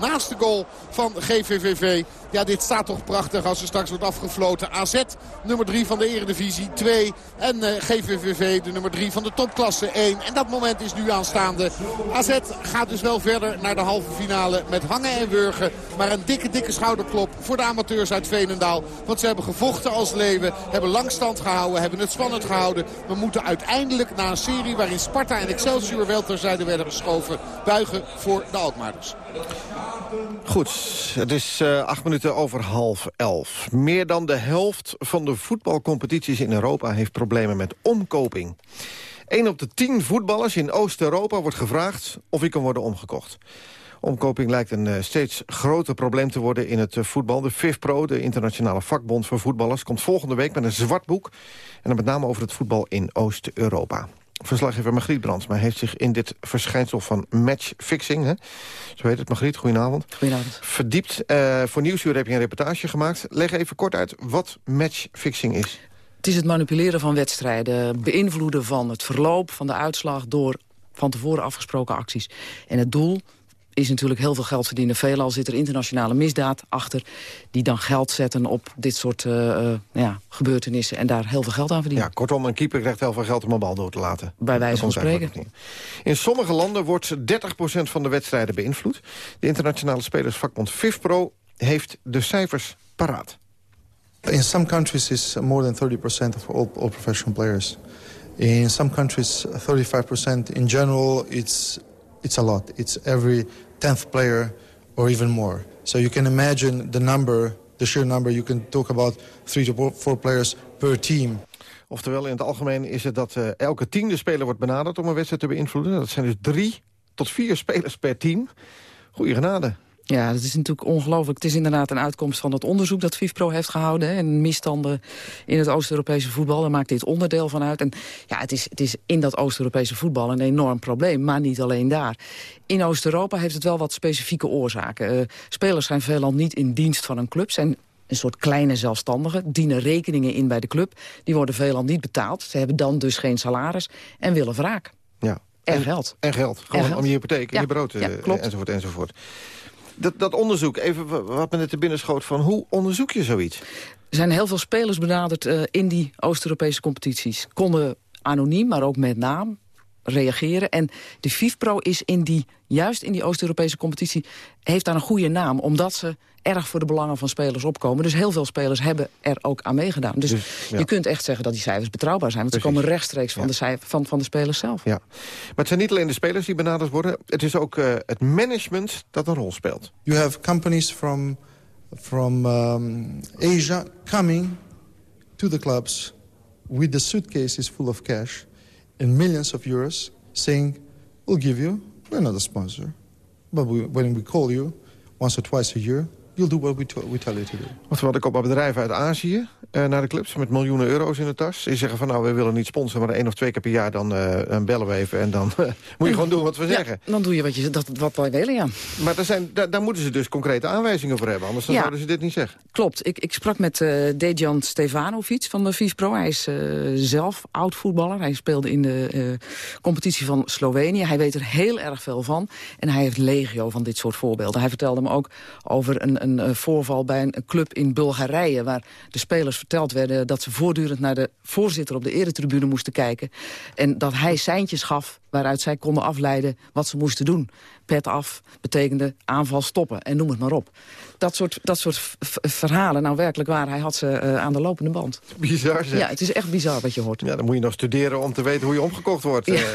naast de goal van GVVV. Ja, dit staat toch prachtig als er straks wordt afgefloten. AZ, nummer 3 van de Eredivisie 2. En uh, GVVV, de nummer 3 van de topklasse 1. En dat moment is nu aanstaande. AZ gaat dus wel verder naar de halve finale met hangen en wurgen. Maar een dikke, dikke schouderklop voor de amateurs uit Veenendaal. Want ze hebben gevochten als leeuwen, hebben langstand gehouden, hebben het spannend gehouden. We moeten uiteindelijk na een serie waarin Sparta en Excelsior wel terzijde werden geschoven... buigen voor de Alkmaarders. Goed, het is uh, acht minuten over half elf. Meer dan de helft van de voetbalcompetities in Europa... heeft problemen met omkoping. Een op de tien voetballers in Oost-Europa wordt gevraagd... of hij kan worden omgekocht. Omkoping lijkt een uh, steeds groter probleem te worden in het uh, voetbal. De FIFPro, de internationale vakbond voor voetballers... komt volgende week met een zwart boek. En dan met name over het voetbal in Oost-Europa. Verslaggever Margriet Brandsma heeft zich in dit verschijnsel van matchfixing... Hè? zo heet het, Margriet, goedenavond. Goedenavond. Verdiept. Uh, voor Nieuwsuur heb je een reportage gemaakt. Leg even kort uit wat matchfixing is. Het is het manipuleren van wedstrijden, beïnvloeden van het verloop van de uitslag... door van tevoren afgesproken acties. En het doel is natuurlijk heel veel geld verdienen. Veelal zit er internationale misdaad achter... die dan geld zetten op dit soort uh, ja, gebeurtenissen... en daar heel veel geld aan verdienen. Ja, kortom, een keeper krijgt heel veel geld om een bal door te laten. Bij wijze van spreken. In sommige landen wordt 30% van de wedstrijden beïnvloed. De internationale spelersvakbond FIFPro heeft de cijfers paraat. In some countries is more than 30% of all, all professional players. In some countries 35%. In general it's it's a lot. It's every 10th player or even more. So you can imagine the number, the sheer number. You can talk about three to four players per team. Oftewel, in het algemeen is het dat uh, elke tiende speler wordt benaderd om een wedstrijd te beïnvloeden. Dat zijn dus drie tot vier spelers per team. Goeie genade. Ja, dat is natuurlijk ongelooflijk. Het is inderdaad een uitkomst van het onderzoek dat FIFPro heeft gehouden. Hè, en misstanden in het Oost-Europese voetbal. Daar maakt dit onderdeel van uit. En ja, het is, het is in dat Oost-Europese voetbal een enorm probleem. Maar niet alleen daar. In Oost-Europa heeft het wel wat specifieke oorzaken. Uh, spelers zijn veelal niet in dienst van een club. Zijn een soort kleine zelfstandigen, dienen rekeningen in bij de club. Die worden veelal niet betaald. Ze hebben dan dus geen salaris en willen wraak. Ja. En, geld. En geld. Gewoon om je hypotheek en je brood ja, uh, enzovoort enzovoort. Dat, dat onderzoek, even wat me net te binnen schoot van... hoe onderzoek je zoiets? Er zijn heel veel spelers benaderd uh, in die Oost-Europese competities. Konden anoniem, maar ook met naam reageren. En de FIFPro is in die, juist in die Oost-Europese competitie... heeft daar een goede naam, omdat ze erg voor de belangen van spelers opkomen. Dus heel veel spelers hebben er ook aan meegedaan. Dus, dus je kunt echt zeggen dat die cijfers betrouwbaar zijn. Want ze komen rechtstreeks van, de cijfer, van, van de spelers zelf. Ja. Maar het zijn niet alleen de spelers die benaderd worden. Het is ook uh, het management dat een rol speelt. You have companies from, from um, Asia coming to the clubs... with the suitcases full of cash in millions of euros, saying, we'll give you, we're not a sponsor, but we, when we call you once or twice a year, you'll do what we, we tell you to do. Wat ik op bedrijven uit Azië uh, naar de clubs met miljoenen euro's in de tas. Die zeggen van nou, we willen niet sponsoren, maar één of twee keer per jaar dan, uh, bellen we even. En dan uh, moet je gewoon doen wat we ja, zeggen. Dan doe je wat, je, dat, wat wij willen, ja. Maar daar, zijn, daar, daar, moeten ze dus concrete aanwijzingen voor hebben. Anders dan zouden ze dit niet zeggen. Klopt. Ik, ik sprak met Dejan Stevanovic van de FIFPro. Hij is zelf oud-voetballer. Hij speelde in de competitie van Slovenië. Hij weet er heel erg veel van. En hij heeft legio van dit soort voorbeelden. Hij vertelde me ook over een, een voorval bij een club in Bulgarije... waar de spelers verteld werden dat ze voortdurend naar de voorzitter op de eretribune moesten kijken. En dat hij seintjes gaf waaruit zij konden afleiden wat ze moesten doen. Pet af betekende aanval stoppen en noem het maar op. Dat soort, dat soort verhalen, nou werkelijk waar, hij had ze uh, aan de lopende band. Bizar zeg. Ja, het is echt bizar wat je hoort. Ja, dan moet je nog studeren om te weten hoe je omgekocht wordt. Ja.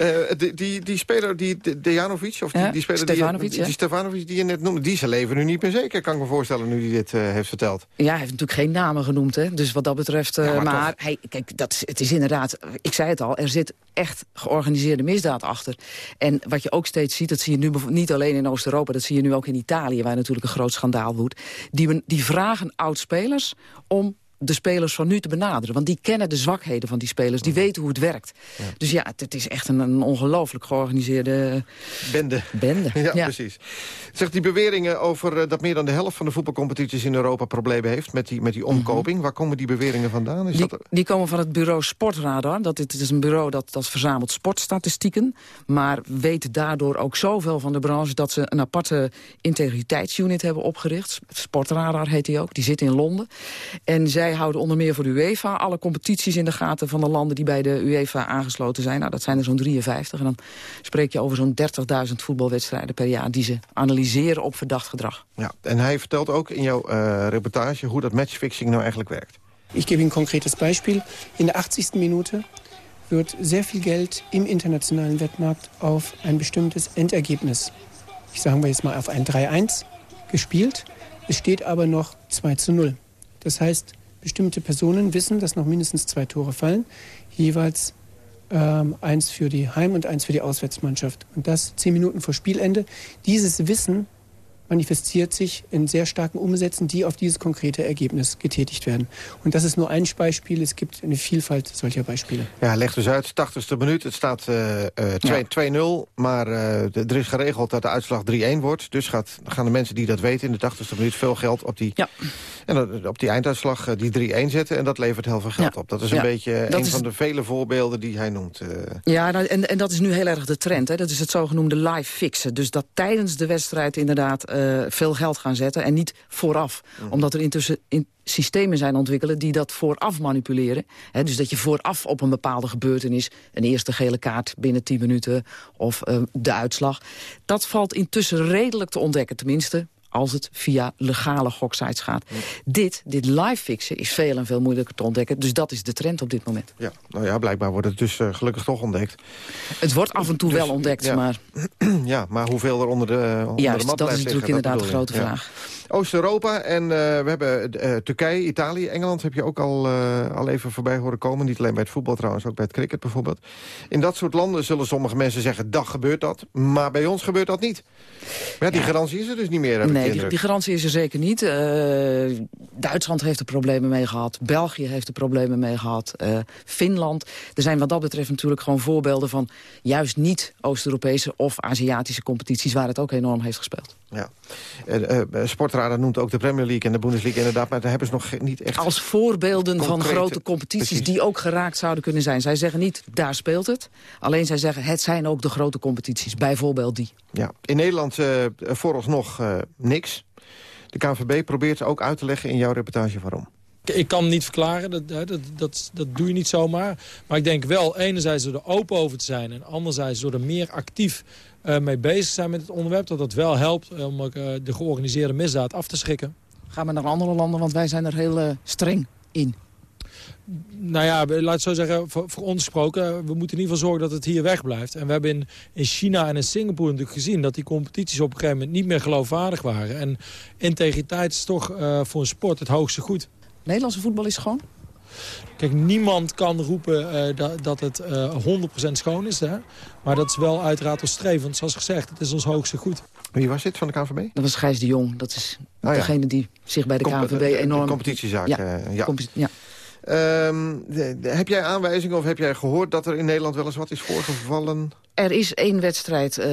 Uh, die, die, die speler, die Dejanovic, of die, ja, die speler Stefanovic, die, die Stefanovic die je net noemde, die zijn leven nu niet meer zeker, kan ik me voorstellen, nu hij dit uh, heeft verteld. Ja, hij heeft natuurlijk geen namen genoemd, hè. Dus wat dat betreft, ja, maar, maar hij, kijk, dat het is inderdaad, ik zei het al, er zit echt georganiseerde misdaad achter. En wat je ook steeds ziet, dat zie je nu niet alleen in Oost-Europa... dat zie je nu ook in Italië, waar natuurlijk een groot schandaal woedt. Die, die vragen oud-spelers om de spelers van nu te benaderen. Want die kennen de zwakheden van die spelers. Die weten hoe het werkt. Dus ja, het, is echt een, een ongelooflijk georganiseerde... Bende. Bende, ja, precies. Zegt die beweringen over uh, dat meer dan de helft van de voetbalcompetities in Europa problemen heeft met die, met die omkoping. Mhm. Waar komen die beweringen vandaan? Is die, dat... die komen van het bureau Sportradar. Dat, is een bureau dat, dat verzamelt sportstatistieken. Maar weet daardoor ook zoveel van de branche dat ze een aparte integriteitsunit hebben opgericht. Sportradar heet die ook. Die zit in Londen. En zij wij houden onder meer voor de UEFA alle competities in de gaten van de landen die bij de UEFA aangesloten zijn. Nou, dat zijn er zo'n 53. En dan spreek je over zo'n 30.000 voetbalwedstrijden per jaar die ze analyseren op verdacht gedrag. Ja, en hij vertelt ook in jouw uh, reportage hoe dat matchfixing nou eigenlijk werkt. Ik geef een concretes Beispiel. In de 80. Minute wird sehr viel Geld im internationalen Wettmarkt auf ein bestimmtes Endergebnis, ich sagen wir jetzt mal auf ein 3-1, gespielt. Es steht aber noch 2 zu 0. Das heißt, bestimmte Personen wissen, dass noch mindestens zwei Tore fallen, jeweils ähm, eins für die Heim- und eins für die Auswärtsmannschaft. Und das zehn Minuten vor Spielende. Dieses Wissen manifestiert sich in sehr starken Umsätzen, die auf dieses konkrete Ergebnis getätigt werden. Und das ist nur ein Beispiel. Es gibt eine Vielfalt solcher Beispiele. Ja, leg dus uit. 80ste minuut. Het staat uh, uh, 2-0. Maar uh, er is geregeld dat de uitslag 3-1 wordt. Dus gaat, gaan de mensen die dat weten in de 80ste minuut veel geld op die, ja. en op die einduitslag die 3-1 zetten. En dat levert heel veel geld ja. op. Dat is een ja. beetje dat een is... van de vele voorbeelden die hij noemt. Ja, nou, en, en dat is nu heel erg de trend. Hè? Dat is het zogenoemde live fixen. Dus dat tijdens de wedstrijd inderdaad uh, veel geld gaan zetten. En niet vooraf. Mm. Omdat er intussen in systemen zijn ontwikkelen die dat vooraf manipuleren. He, dus dat je vooraf op een bepaalde gebeurtenis... een eerste gele kaart binnen 10 minuten of uh, de uitslag... dat valt intussen redelijk te ontdekken. Tenminste, als het via legale goksites gaat. Ja. Dit, dit live fixen is veel en veel moeilijker te ontdekken. Dus dat is de trend op dit moment. Ja, nou ja, blijkbaar wordt het dus uh, gelukkig toch ontdekt. Het wordt af en toe dus, wel ontdekt, ja. maar... ja, maar hoeveel er onder de, onder Juist, de mat dat is natuurlijk inderdaad de grote vraag. Oost-Europa en uh, we hebben uh, Turkije, Italië, Engeland heb je ook al, uh, al even voorbij horen komen. Niet alleen bij het voetbal trouwens, ook bij het cricket bijvoorbeeld. In dat soort landen zullen sommige mensen zeggen, dag gebeurt dat. Maar bij ons gebeurt dat niet. Maar ja, die ja. garantie is er dus niet meer. Nee, die, die, garantie is er zeker niet. Duitsland heeft er problemen mee gehad. België heeft er problemen mee gehad. Finland. Er zijn wat dat betreft natuurlijk gewoon voorbeelden van... juist niet Oost-Europese of Aziatische competities... waar het ook enorm heeft gespeeld. Ja. Uh, uh, Sportradar noemt ook de Premier League en de Bundesliga inderdaad... maar daar hebben ze nog niet echt... Als voorbeelden concrete... van grote competities Precies. die ook geraakt zouden kunnen zijn. Zij zeggen niet, daar speelt het. Alleen zij zeggen, het zijn ook de grote competities. Bijvoorbeeld die. Ja. In Nederland uh, vooralsnog niks. De KNVB probeert ook uit te leggen in jouw reportage waarom. Ik kan niet verklaren, dat, dat, dat, dat doe je niet zomaar. Maar ik denk wel, enerzijds door er open over te zijn... en anderzijds door er meer actief mee bezig zijn met het onderwerp... dat dat wel helpt om uh, de georganiseerde misdaad af te schrikken. Gaan we naar andere landen, want wij zijn er heel streng in. Nou ja, laat het zo zeggen, voor, voor, ons gesproken... we moeten in ieder geval zorgen dat het hier wegblijft. En we hebben in, in China en in Singapore natuurlijk gezien... dat die competities op een gegeven moment niet meer geloofwaardig waren. En integriteit is toch voor een sport het hoogste goed. Nederlandse voetbal is schoon? Kijk, niemand kan roepen uh, dat, dat het uh, 100% schoon is. Hè? Maar dat is wel uiteraard ons streven. Want zoals gezegd, het is ons hoogste goed. Wie was dit van de KNVB? Dat was Gijs de Jong. Dat is oh, degene ja. die zich bij de Comp KNVB enorm... De competitiezaak, ja. Uh, ja. De, heb jij aanwijzingen of heb jij gehoord dat er in Nederland wel eens wat is voorgevallen? Er is één wedstrijd uh,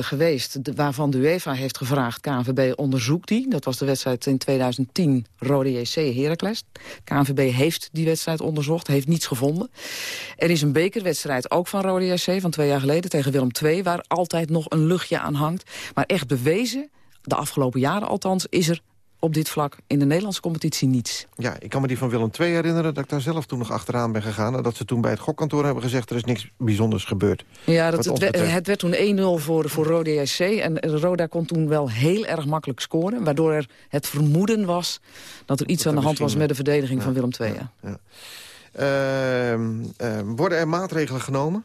geweest waarvan de UEFA heeft gevraagd... KNVB onderzoekt die. Dat was de wedstrijd in 2010 Rode JC Heracles. KNVB heeft die wedstrijd onderzocht, heeft niets gevonden. Er is een bekerwedstrijd ook van Rode JC van twee jaar geleden tegen Willem II... waar altijd nog een luchtje aan hangt. Maar echt bewezen, de afgelopen jaren althans, is er op dit vlak in de Nederlandse competitie niets. Ja, ik kan me die van Willem II herinneren... dat ik daar zelf toen nog achteraan ben gegaan... en dat ze toen bij het gokkantoor hebben gezegd... er is niks bijzonders gebeurd. Ja, dat, het, werd toen 1-0 voor, voor Roda JC. En Roda kon toen wel heel erg makkelijk scoren... waardoor er het vermoeden was dat er iets dat aan de hand was... met de verdediging ja, van Willem II. Ja, ja. Uh, uh, worden er maatregelen genomen?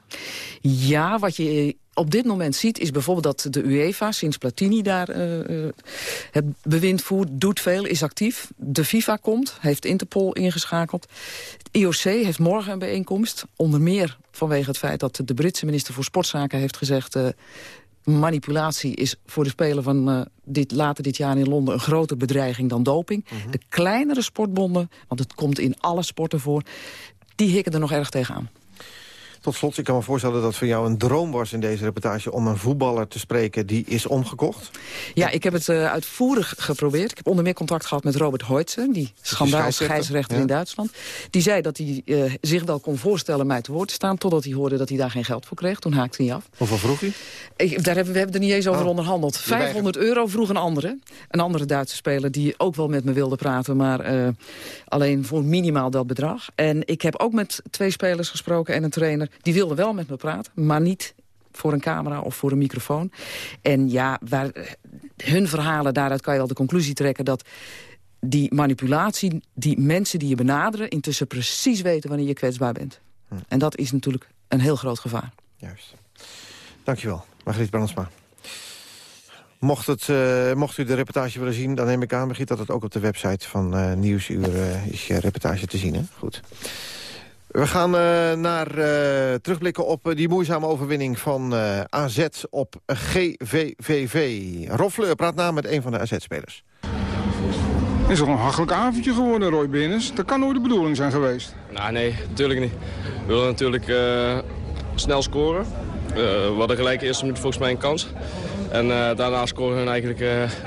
Ja, wat je op dit moment ziet is bijvoorbeeld dat de UEFA, sinds Platini daar uh, het bewind voert, doet veel, is actief. De FIFA komt, heeft Interpol ingeschakeld. Het IOC heeft morgen een bijeenkomst, onder meer vanwege het feit dat de Britse minister voor Sportzaken heeft gezegd... manipulatie is voor de Spelen van uh, dit, later dit jaar in Londen... een grotere bedreiging dan doping. Mm -hmm. De kleinere sportbonden, want het komt in alle sporten voor... die hikken er nog erg tegenaan. Tot slot, ik kan me voorstellen dat het voor jou een droom was in deze reportage... om een voetballer te spreken die is omgekocht. Ja, ik heb het uh, uitvoerig geprobeerd. Ik heb onder meer contact gehad met Robert Hoytsen... die schandaal scheidsrechter ja. in Duitsland. Die zei dat hij uh, zich wel kon voorstellen mij te woord te staan... totdat hij hoorde dat hij daar geen geld voor kreeg. Toen haakte hij af. Hoeveel vroeg hij? Ik, daar hebben, we hebben er niet eens over oh, onderhandeld. 500 euro vroeg een andere. Een andere Duitse speler die ook wel met me wilde praten... maar uh, alleen voor minimaal dat bedrag. En ik heb ook met twee spelers gesproken en een trainer... Die wilden wel met me praten, maar niet voor een camera of voor een microfoon. En ja, waar, hun verhalen, daaruit kan je wel de conclusie trekken... dat die manipulatie, die mensen die je benaderen... intussen precies weten wanneer je kwetsbaar bent. Hm. En dat is natuurlijk een heel groot gevaar. Juist. Dankjewel, Margriet Brandsma. Mocht, het, uh, mocht u de reportage willen zien, dan neem ik aan, Margriet... dat het ook op de website van uh, Nieuwsuur uh, is je reportage te zien. Hè? Goed. We gaan uh, naar, uh, terugblikken op uh, die moeizame overwinning van AZ op GVVV. Roffleur praat na met een van de AZ-spelers. Het is al een hachelijk avondje geworden, Roy Binnens. Dat kan nooit de bedoeling zijn geweest. Nou, nee, natuurlijk niet. We willen natuurlijk snel scoren. we hadden gelijk de eerste minuut volgens mij een kans. En daarna scoren we eigenlijk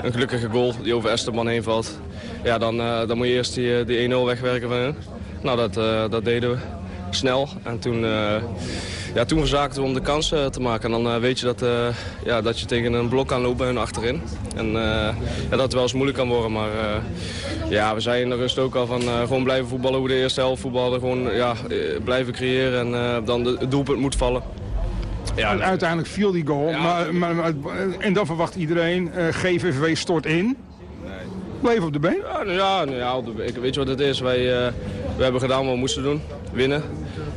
een gelukkige goal die over Esterman heen valt. Ja, dan, dan moet je eerst die, die 1-0 wegwerken van hen. Nou, dat, dat deden we snel. En toen, uh, ja, toen verzaakten we om de kansen te maken. En dan weet je dat, ja, dat je tegen een blok kan lopen bij hun achterin. En dat het wel eens moeilijk kan worden. Maar ja, we zeiden in de rust ook al van gewoon blijven voetballen hoe de eerste helft voetballen. Gewoon ja, blijven creëren en dan het doelpunt moet vallen. Ja, uiteindelijk viel die goal. Maar, maar, maar, en dan verwacht iedereen, GVV stort in. Bleef op de been? Ja, ja, nou been. weet je wat het is? Wij, we hebben gedaan wat we moesten doen, winnen.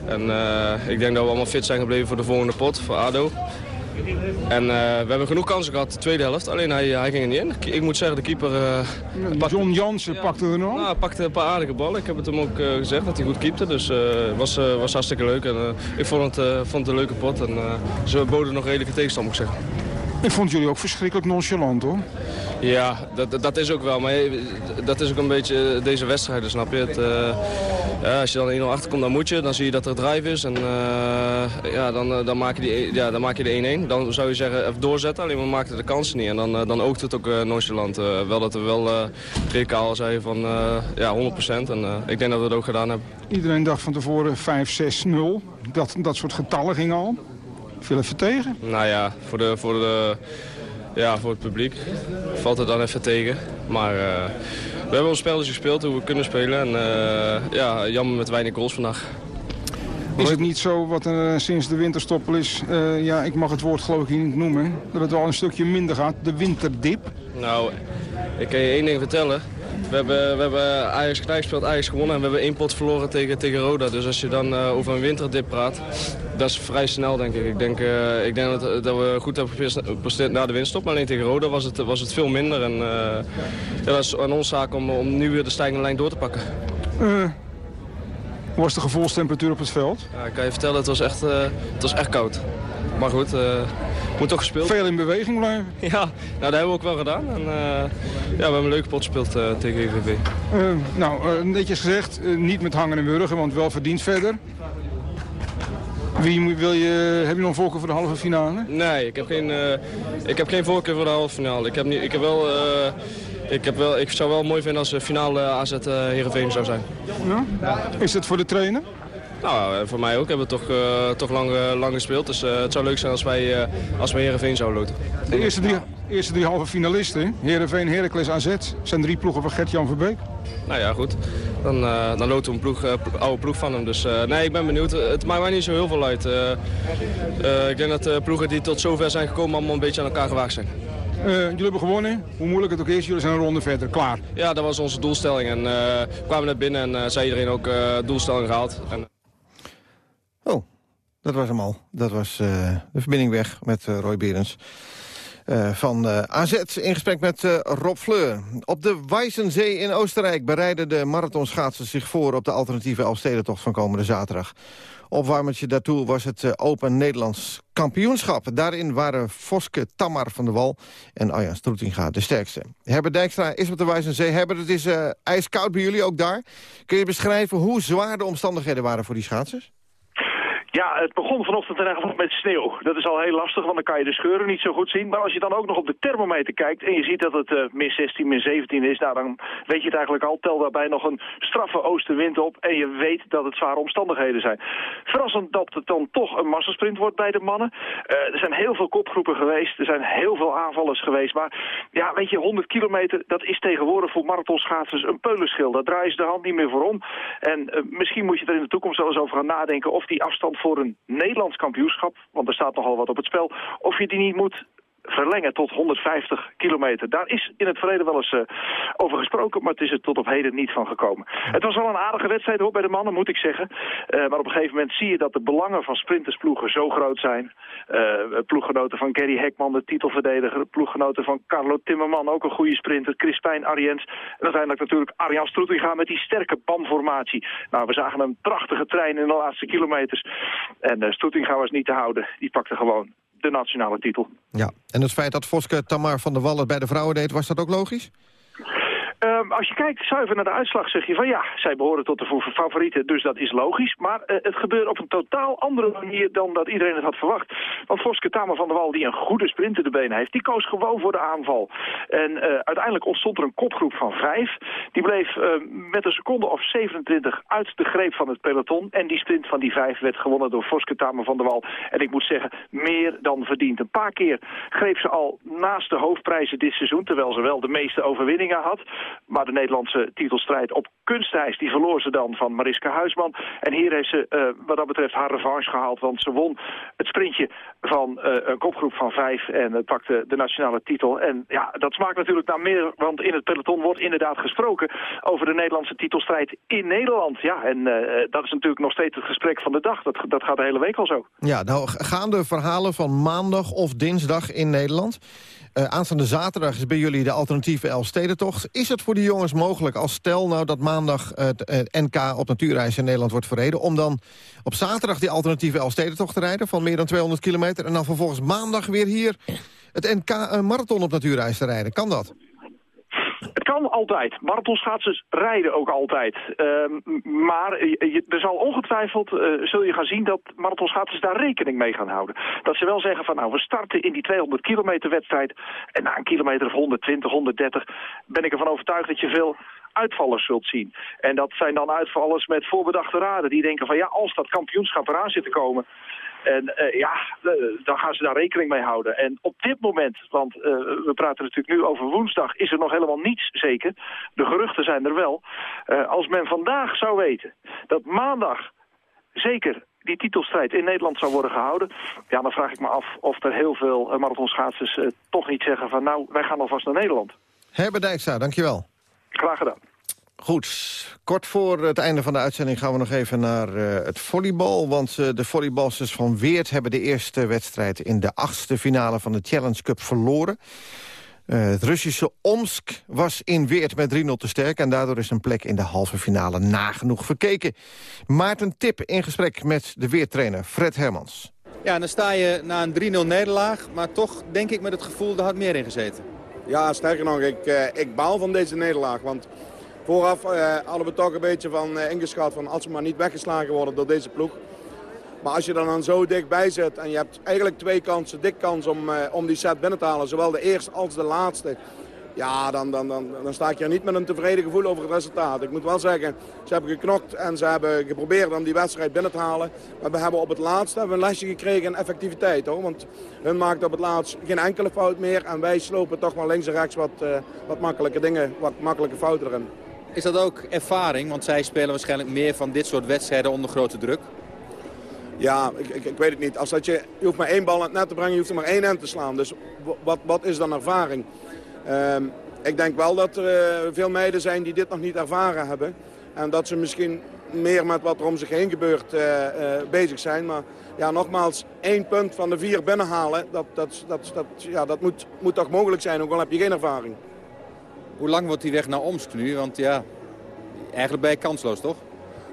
En uh, ik denk dat we allemaal fit zijn gebleven voor de volgende pot, voor ADO. En uh, we hebben genoeg kansen gehad de tweede helft, alleen hij, hij ging er niet in. Ik moet zeggen, de keeper... Uh, pakte, John Jansen pakte er nog? Nou, pakte een paar aardige ballen. Ik heb het hem ook gezegd dat hij goed keepte, dus het was, was hartstikke leuk. En, ik vond het, vond het een leuke pot en ze boden nog redelijke tegenstand, moet ik zeggen. Ik vond jullie ook verschrikkelijk nonchalant, hoor. Ja, dat, dat is ook wel. Maar dat is ook een beetje deze wedstrijd, snap je? Het, uh, ja, als je dan 1-0 achterkomt, dan moet je. Dan zie je dat er drive is. En uh, ja, dan, uh, dan, maak je die, ja, dan maak je de 1-1. Dan zou je zeggen, even doorzetten. Alleen we maakten de kansen niet. En dan, dan oogt het ook nonchalant. wel dat we wel uh, zei van ja, 100%. En ik denk dat we het ook gedaan hebben. Iedereen dacht van tevoren 5-6-0. Dat, dat soort getallen gingen al. Veel even tegen? Nou ja, voor, de, voor, de, ja, voor het publiek valt het dan even tegen. Maar uh, we hebben ons spelletje gespeeld, hoe we kunnen spelen. En uh, ja, jammer met weinig goals vandaag. Is het niet zo wat er sinds de winterstoppel is, uh, ja, ik mag het woord geloof ik hier niet noemen, dat het wel een stukje minder gaat, de winterdip? Nou, ik kan je één ding vertellen. We hebben, we hebben Ajax gelijk gespeeld, Ajax gewonnen en we hebben één pot verloren tegen, tegen Roda. Dus als je dan uh, over een winterdip praat, dat is vrij snel denk ik. Ik denk, uh, ik denk dat, dat we goed hebben gepresteerd na de winststop. Maar alleen tegen Roda was het, was het veel minder. En ja, dat is aan ons zaak om, om nu weer de stijgende lijn door te pakken. Hoe was de gevoelstemperatuur op het veld? Ja, ik kan je vertellen, het was echt, het was echt koud. Maar goed, moet toch gespeeld. Veel in beweging blijven. Ja, nou, dat hebben we ook wel gedaan. En, uh, ja, we hebben een leuke pot gespeeld uh, tegen EVV. Uh, nou, netjes gezegd, niet met hangen en wurgen, want wel verdiend verder. Wie wil je, heb je nog een voorkeur voor de halve finale? Nee, ik heb geen, ik heb geen voorkeur voor de halve finale. Ik heb, niet, ik heb wel... Ik, heb wel, ik zou wel mooi vinden als de finale AZ uh, Heerenveen zou zijn. Ja? Is het voor de trainer? Nou, voor mij ook. Hebben we toch, uh, toch lang, uh, lang gespeeld. Dus uh, het zou leuk zijn als wij, als wij Heerenveen zouden loten. De eerste drie, eerste drie halve finalisten, Heerenveen, Heracles, AZ, zijn drie ploegen van Gert-Jan Verbeek. Nou ja, goed. Dan, dan loten we een ploeg, oude ploeg van hem. Dus nee, ik ben benieuwd. Het maakt mij niet zo heel veel uit. ik denk dat de ploegen die tot zover zijn gekomen allemaal een beetje aan elkaar gewaagd zijn. Jullie hebben gewonnen, hoe moeilijk het ook is, jullie zijn een ronde verder, klaar. Ja, dat was onze doelstelling. En we kwamen net binnen en zei iedereen ook doelstelling gehaald. En, Oh, dat was hem al. Dat was uh, de verbinding weg met uh, Roy Berens. Uh, van AZ in gesprek met Rob Fleur. Op de Weissensee in Oostenrijk bereiden de marathonschaatsers zich voor... op de alternatieve Elfstedentocht van komende zaterdag. Opwarmertje daartoe was het Open Nederlands kampioenschap. Daarin waren Voske Tamar van de Wal en Arjan Stroetinga de sterkste. Herbert Dijkstra is op de Weissensee. Herbert, het is ijskoud bij jullie ook daar. Kun je beschrijven hoe zwaar de omstandigheden waren voor die schaatsers? Ja, het begon vanochtend in ieder met sneeuw. Dat is al heel lastig, want dan kan je de scheuren niet zo goed zien. Maar als je dan ook nog op de thermometer kijkt en je ziet dat het uh, min 16, min 17 is... Nou, dan weet je het eigenlijk al. Tel daarbij nog een straffe oostenwind op en je weet dat het zware omstandigheden zijn. Verrassend dat het dan toch een massasprint wordt bij de mannen. Uh, er zijn heel veel kopgroepen geweest, er zijn heel veel aanvallers geweest. Maar ja, weet je, 100 kilometer, dat is tegenwoordig voor marathonschaatsers een peulenschil. Daar draaien ze de hand niet meer voor om. En uh, misschien moet je er in de toekomst wel eens over gaan nadenken of die afstand voor een Nederlands kampioenschap, want er staat nogal wat op het spel, of je die niet moet verlengen tot 150 kilometer. Daar is in het verleden wel eens uh, over gesproken, maar het is er tot op heden niet van gekomen. Het was wel een aardige wedstrijd hoor, bij de mannen, moet ik zeggen. Uh, maar op een gegeven moment zie je dat de belangen van sprintersploegen zo groot zijn. Uh, ploeggenoten van Gary Hekman, de titelverdediger. Ploeggenoten van Carlo Timmerman, ook een goede sprinter. Crispijn Ariens. En uiteindelijk natuurlijk Arjan Stroetinga met die sterke BAM-formatie. Nou, we zagen een prachtige trein in de laatste kilometers. En uh, Stroetinga was niet te houden. Die pakte gewoon nationale titel. Ja, en het feit dat Voske Tamar van der Wallen bij de vrouwen deed, was dat ook logisch? Um, als je kijkt zuiver naar de uitslag zeg je van ja, zij behoren tot de favorieten, dus dat is logisch. Maar uh, het gebeurt op een totaal andere manier dan dat iedereen het had verwacht. Want Voske Tamer van der Wal, die een goede sprint in de benen heeft, die koos gewoon voor de aanval. En uh, uiteindelijk ontstond er een kopgroep van vijf. Die bleef uh, met een seconde of 27 uit de greep van het peloton. En die sprint van die vijf werd gewonnen door Voske Tamer van der Wal. En ik moet zeggen, meer dan verdiend. Een paar keer greep ze al naast de hoofdprijzen dit seizoen, terwijl ze wel de meeste overwinningen had. Maar de Nederlandse titelstrijd op kunstijs, die verloor ze dan van Mariska Huisman. En hier heeft ze uh, wat dat betreft haar revanche gehaald, want ze won het sprintje van uh, een kopgroep van vijf en uh, pakte de nationale titel. En ja, dat smaakt natuurlijk naar meer, want in het peloton wordt inderdaad gesproken over de Nederlandse titelstrijd in Nederland. Ja, en dat is natuurlijk nog steeds het gesprek van de dag. Dat, dat gaat de hele week al zo. Ja, nou gaan de verhalen van maandag of dinsdag in Nederland... Uh, aanstaande zaterdag is bij jullie de alternatieve Elfstedentocht. Is het voor die jongens mogelijk, als stel nou dat maandag het uh, NK op natuurreis in Nederland wordt verreden... om dan op zaterdag die alternatieve Elfstedentocht te rijden van meer dan 200 kilometer... en dan vervolgens maandag weer hier het NK marathon op natuurreis te rijden? Kan dat? Het kan altijd. Marathonschaatsers rijden ook altijd. Uh, maar je, er zal ongetwijfeld, uh, zul je gaan zien dat marathonschaatsers daar rekening mee gaan houden. Dat ze wel zeggen van nou, we starten in die 200 kilometer wedstrijd. En na een kilometer of 120, 130 ben ik ervan overtuigd dat je veel uitvallers zult zien. En dat zijn dan uitvallers met voorbedachte raden. Die denken van ja, als dat kampioenschap eraan zit te komen... En uh, ja, dan gaan ze daar rekening mee houden. En op dit moment, want uh, we praten natuurlijk nu over woensdag, is er nog helemaal niets zeker. De geruchten zijn er wel. Uh, als men vandaag zou weten dat maandag zeker die titelstrijd in Nederland zou worden gehouden... ja, dan vraag ik me af of er heel veel marathonschaatsers toch niet zeggen van... nou, wij gaan alvast naar Nederland. Herbert Dijkstra, dankjewel. Graag gedaan. Goed, kort voor het einde van de uitzending gaan we nog even naar uh, het volleybal. Want uh, de volleybalsters van Weert hebben de eerste wedstrijd... in de achtste finale van de Challenge Cup verloren. Uh, het Russische Omsk was in Weert met 3-0 te sterk... en daardoor is een plek in de halve finale nagenoeg verkeken. Maarten Tip in gesprek met de Weertrainer Fred Hermans. Ja, dan sta je na een 3-0 nederlaag... maar toch denk ik met het gevoel, er had meer in gezeten. Ja, sterker nog, ik, ik baal van deze nederlaag, want... Vooraf uh, hadden we toch een beetje van uh, ingeschat van als we maar niet weggeslagen worden door deze ploeg. Maar als je dan, dan zo dichtbij zit en je hebt eigenlijk twee kansen, dik kans om, uh, om die set binnen te halen. Zowel de eerste als de laatste. Ja, dan, dan, dan, dan sta ik hier niet met een tevreden gevoel over het resultaat. Ik moet wel zeggen, ze hebben geknokt en ze hebben geprobeerd om die wedstrijd binnen te halen. Maar we hebben op het laatste een lesje gekregen in effectiviteit. Hoor. Want hun maakt op het laatst geen enkele fout meer. En wij slopen toch maar links en rechts wat, wat makkelijke dingen, wat makkelijke fouten erin. Is dat ook ervaring? Want zij spelen waarschijnlijk meer van dit soort wedstrijden onder grote druk. Ja, ik, ik, ik weet het niet. Als dat je, je hoeft maar één bal in het net te brengen, je hoeft er maar één end te slaan. Dus wat, wat is dan ervaring? Um, ik denk wel dat er uh, veel meiden zijn die dit nog niet ervaren hebben. En dat ze misschien meer met wat er om zich heen gebeurt uh, uh, bezig zijn. Maar ja, nogmaals, één punt van de vier binnenhalen, dat, dat, dat, dat, ja, dat moet, moet toch mogelijk zijn, ook al heb je geen ervaring. Hoe lang wordt die weg naar Omsk nu? Want ja, eigenlijk ben je kansloos, toch?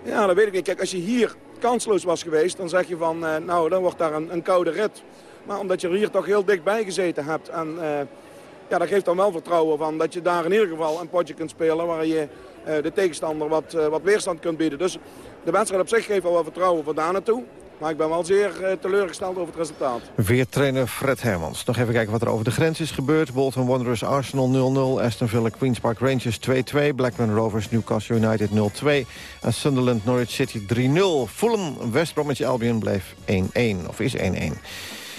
Ja, dat weet ik niet. Kijk, als je hier kansloos was geweest, dan zeg je van, uh, nou, dan wordt daar een, een, koude rit. Maar omdat je er hier toch heel dichtbij gezeten hebt en... Uh, ja, dat geeft dan wel vertrouwen van dat je daar in ieder geval een potje kunt spelen... waar je uh, de tegenstander wat, wat weerstand kunt bieden. Dus de wedstrijd op zich geeft wel wat vertrouwen voor daar naartoe. Maar ik ben wel zeer uh, teleurgesteld over het resultaat. Weertrainer Fred Hermans. Nog even kijken wat er over de grens is gebeurd. Bolton Wanderers Arsenal 0-0. Aston Villa Queen's Park Rangers 2-2. Blackburn Rovers Newcastle United 0-2. En Sunderland Norwich City 3-0. Fulham West Bromwich Albion bleef 1-1. Of is 1-1.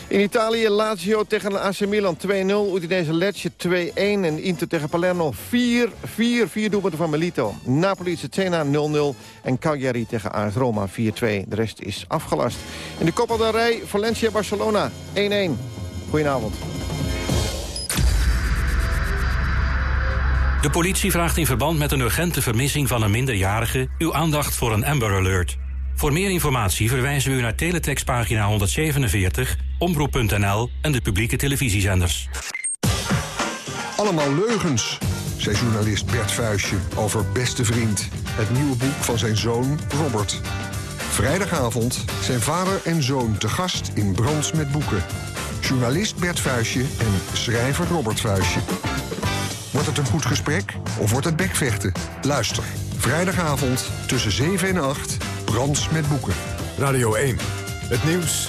In Italië Lazio tegen AC Milan 2-0. Udinese Lecce 2-1. En Inter tegen Palermo 4-4. vier doelpunten van Melito. Napoli Cena 0-0. En Cagliari tegen AS Roma 4-2. De rest is afgelast. In de Copa de Valencia-Barcelona 1-1. Goedenavond. De politie vraagt in verband met een urgente vermissing van een minderjarige... uw aandacht voor een Amber Alert. Voor meer informatie verwijzen we u naar teletextpagina 147 omroep.nl en de publieke televisiezenders. Allemaal leugens, zei journalist Bert Vuistje over Beste Vriend... het nieuwe boek van zijn zoon Robert. Vrijdagavond zijn vader en zoon te gast in Brands met Boeken. Journalist Bert Vuistje en schrijver Robert Vuistje. Wordt het een goed gesprek of wordt het bekvechten? Luister. Vrijdagavond tussen 7 en 8. Brands met boeken. Radio 1. Het nieuws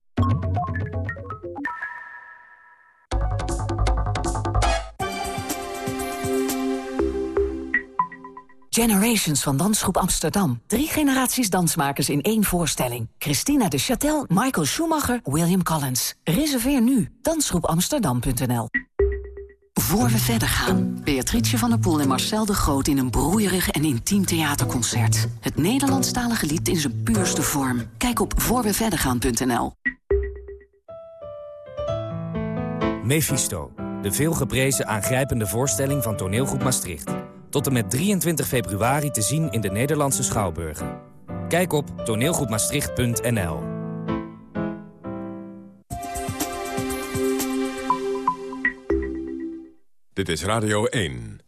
Generations van Dansgroep Amsterdam. Drie generaties dansmakers in één voorstelling. Christina de Châtel, Michael Schumacher, William Collins. Reserveer nu. Dansgroepamsterdam.nl Voor we verder gaan. Beatrice van der Poel en Marcel de Groot in een broeierig en intiem theaterconcert. Het Nederlandstalige lied in zijn puurste vorm. Kijk op voorweverdergaan.nl Mephisto. De veelgeprezen aangrijpende voorstelling van toneelgroep Maastricht. Tot en met 23 februari te zien in de Nederlandse Schouwburgen. Kijk op toneelgroepmaastricht.nl Dit is Radio 1.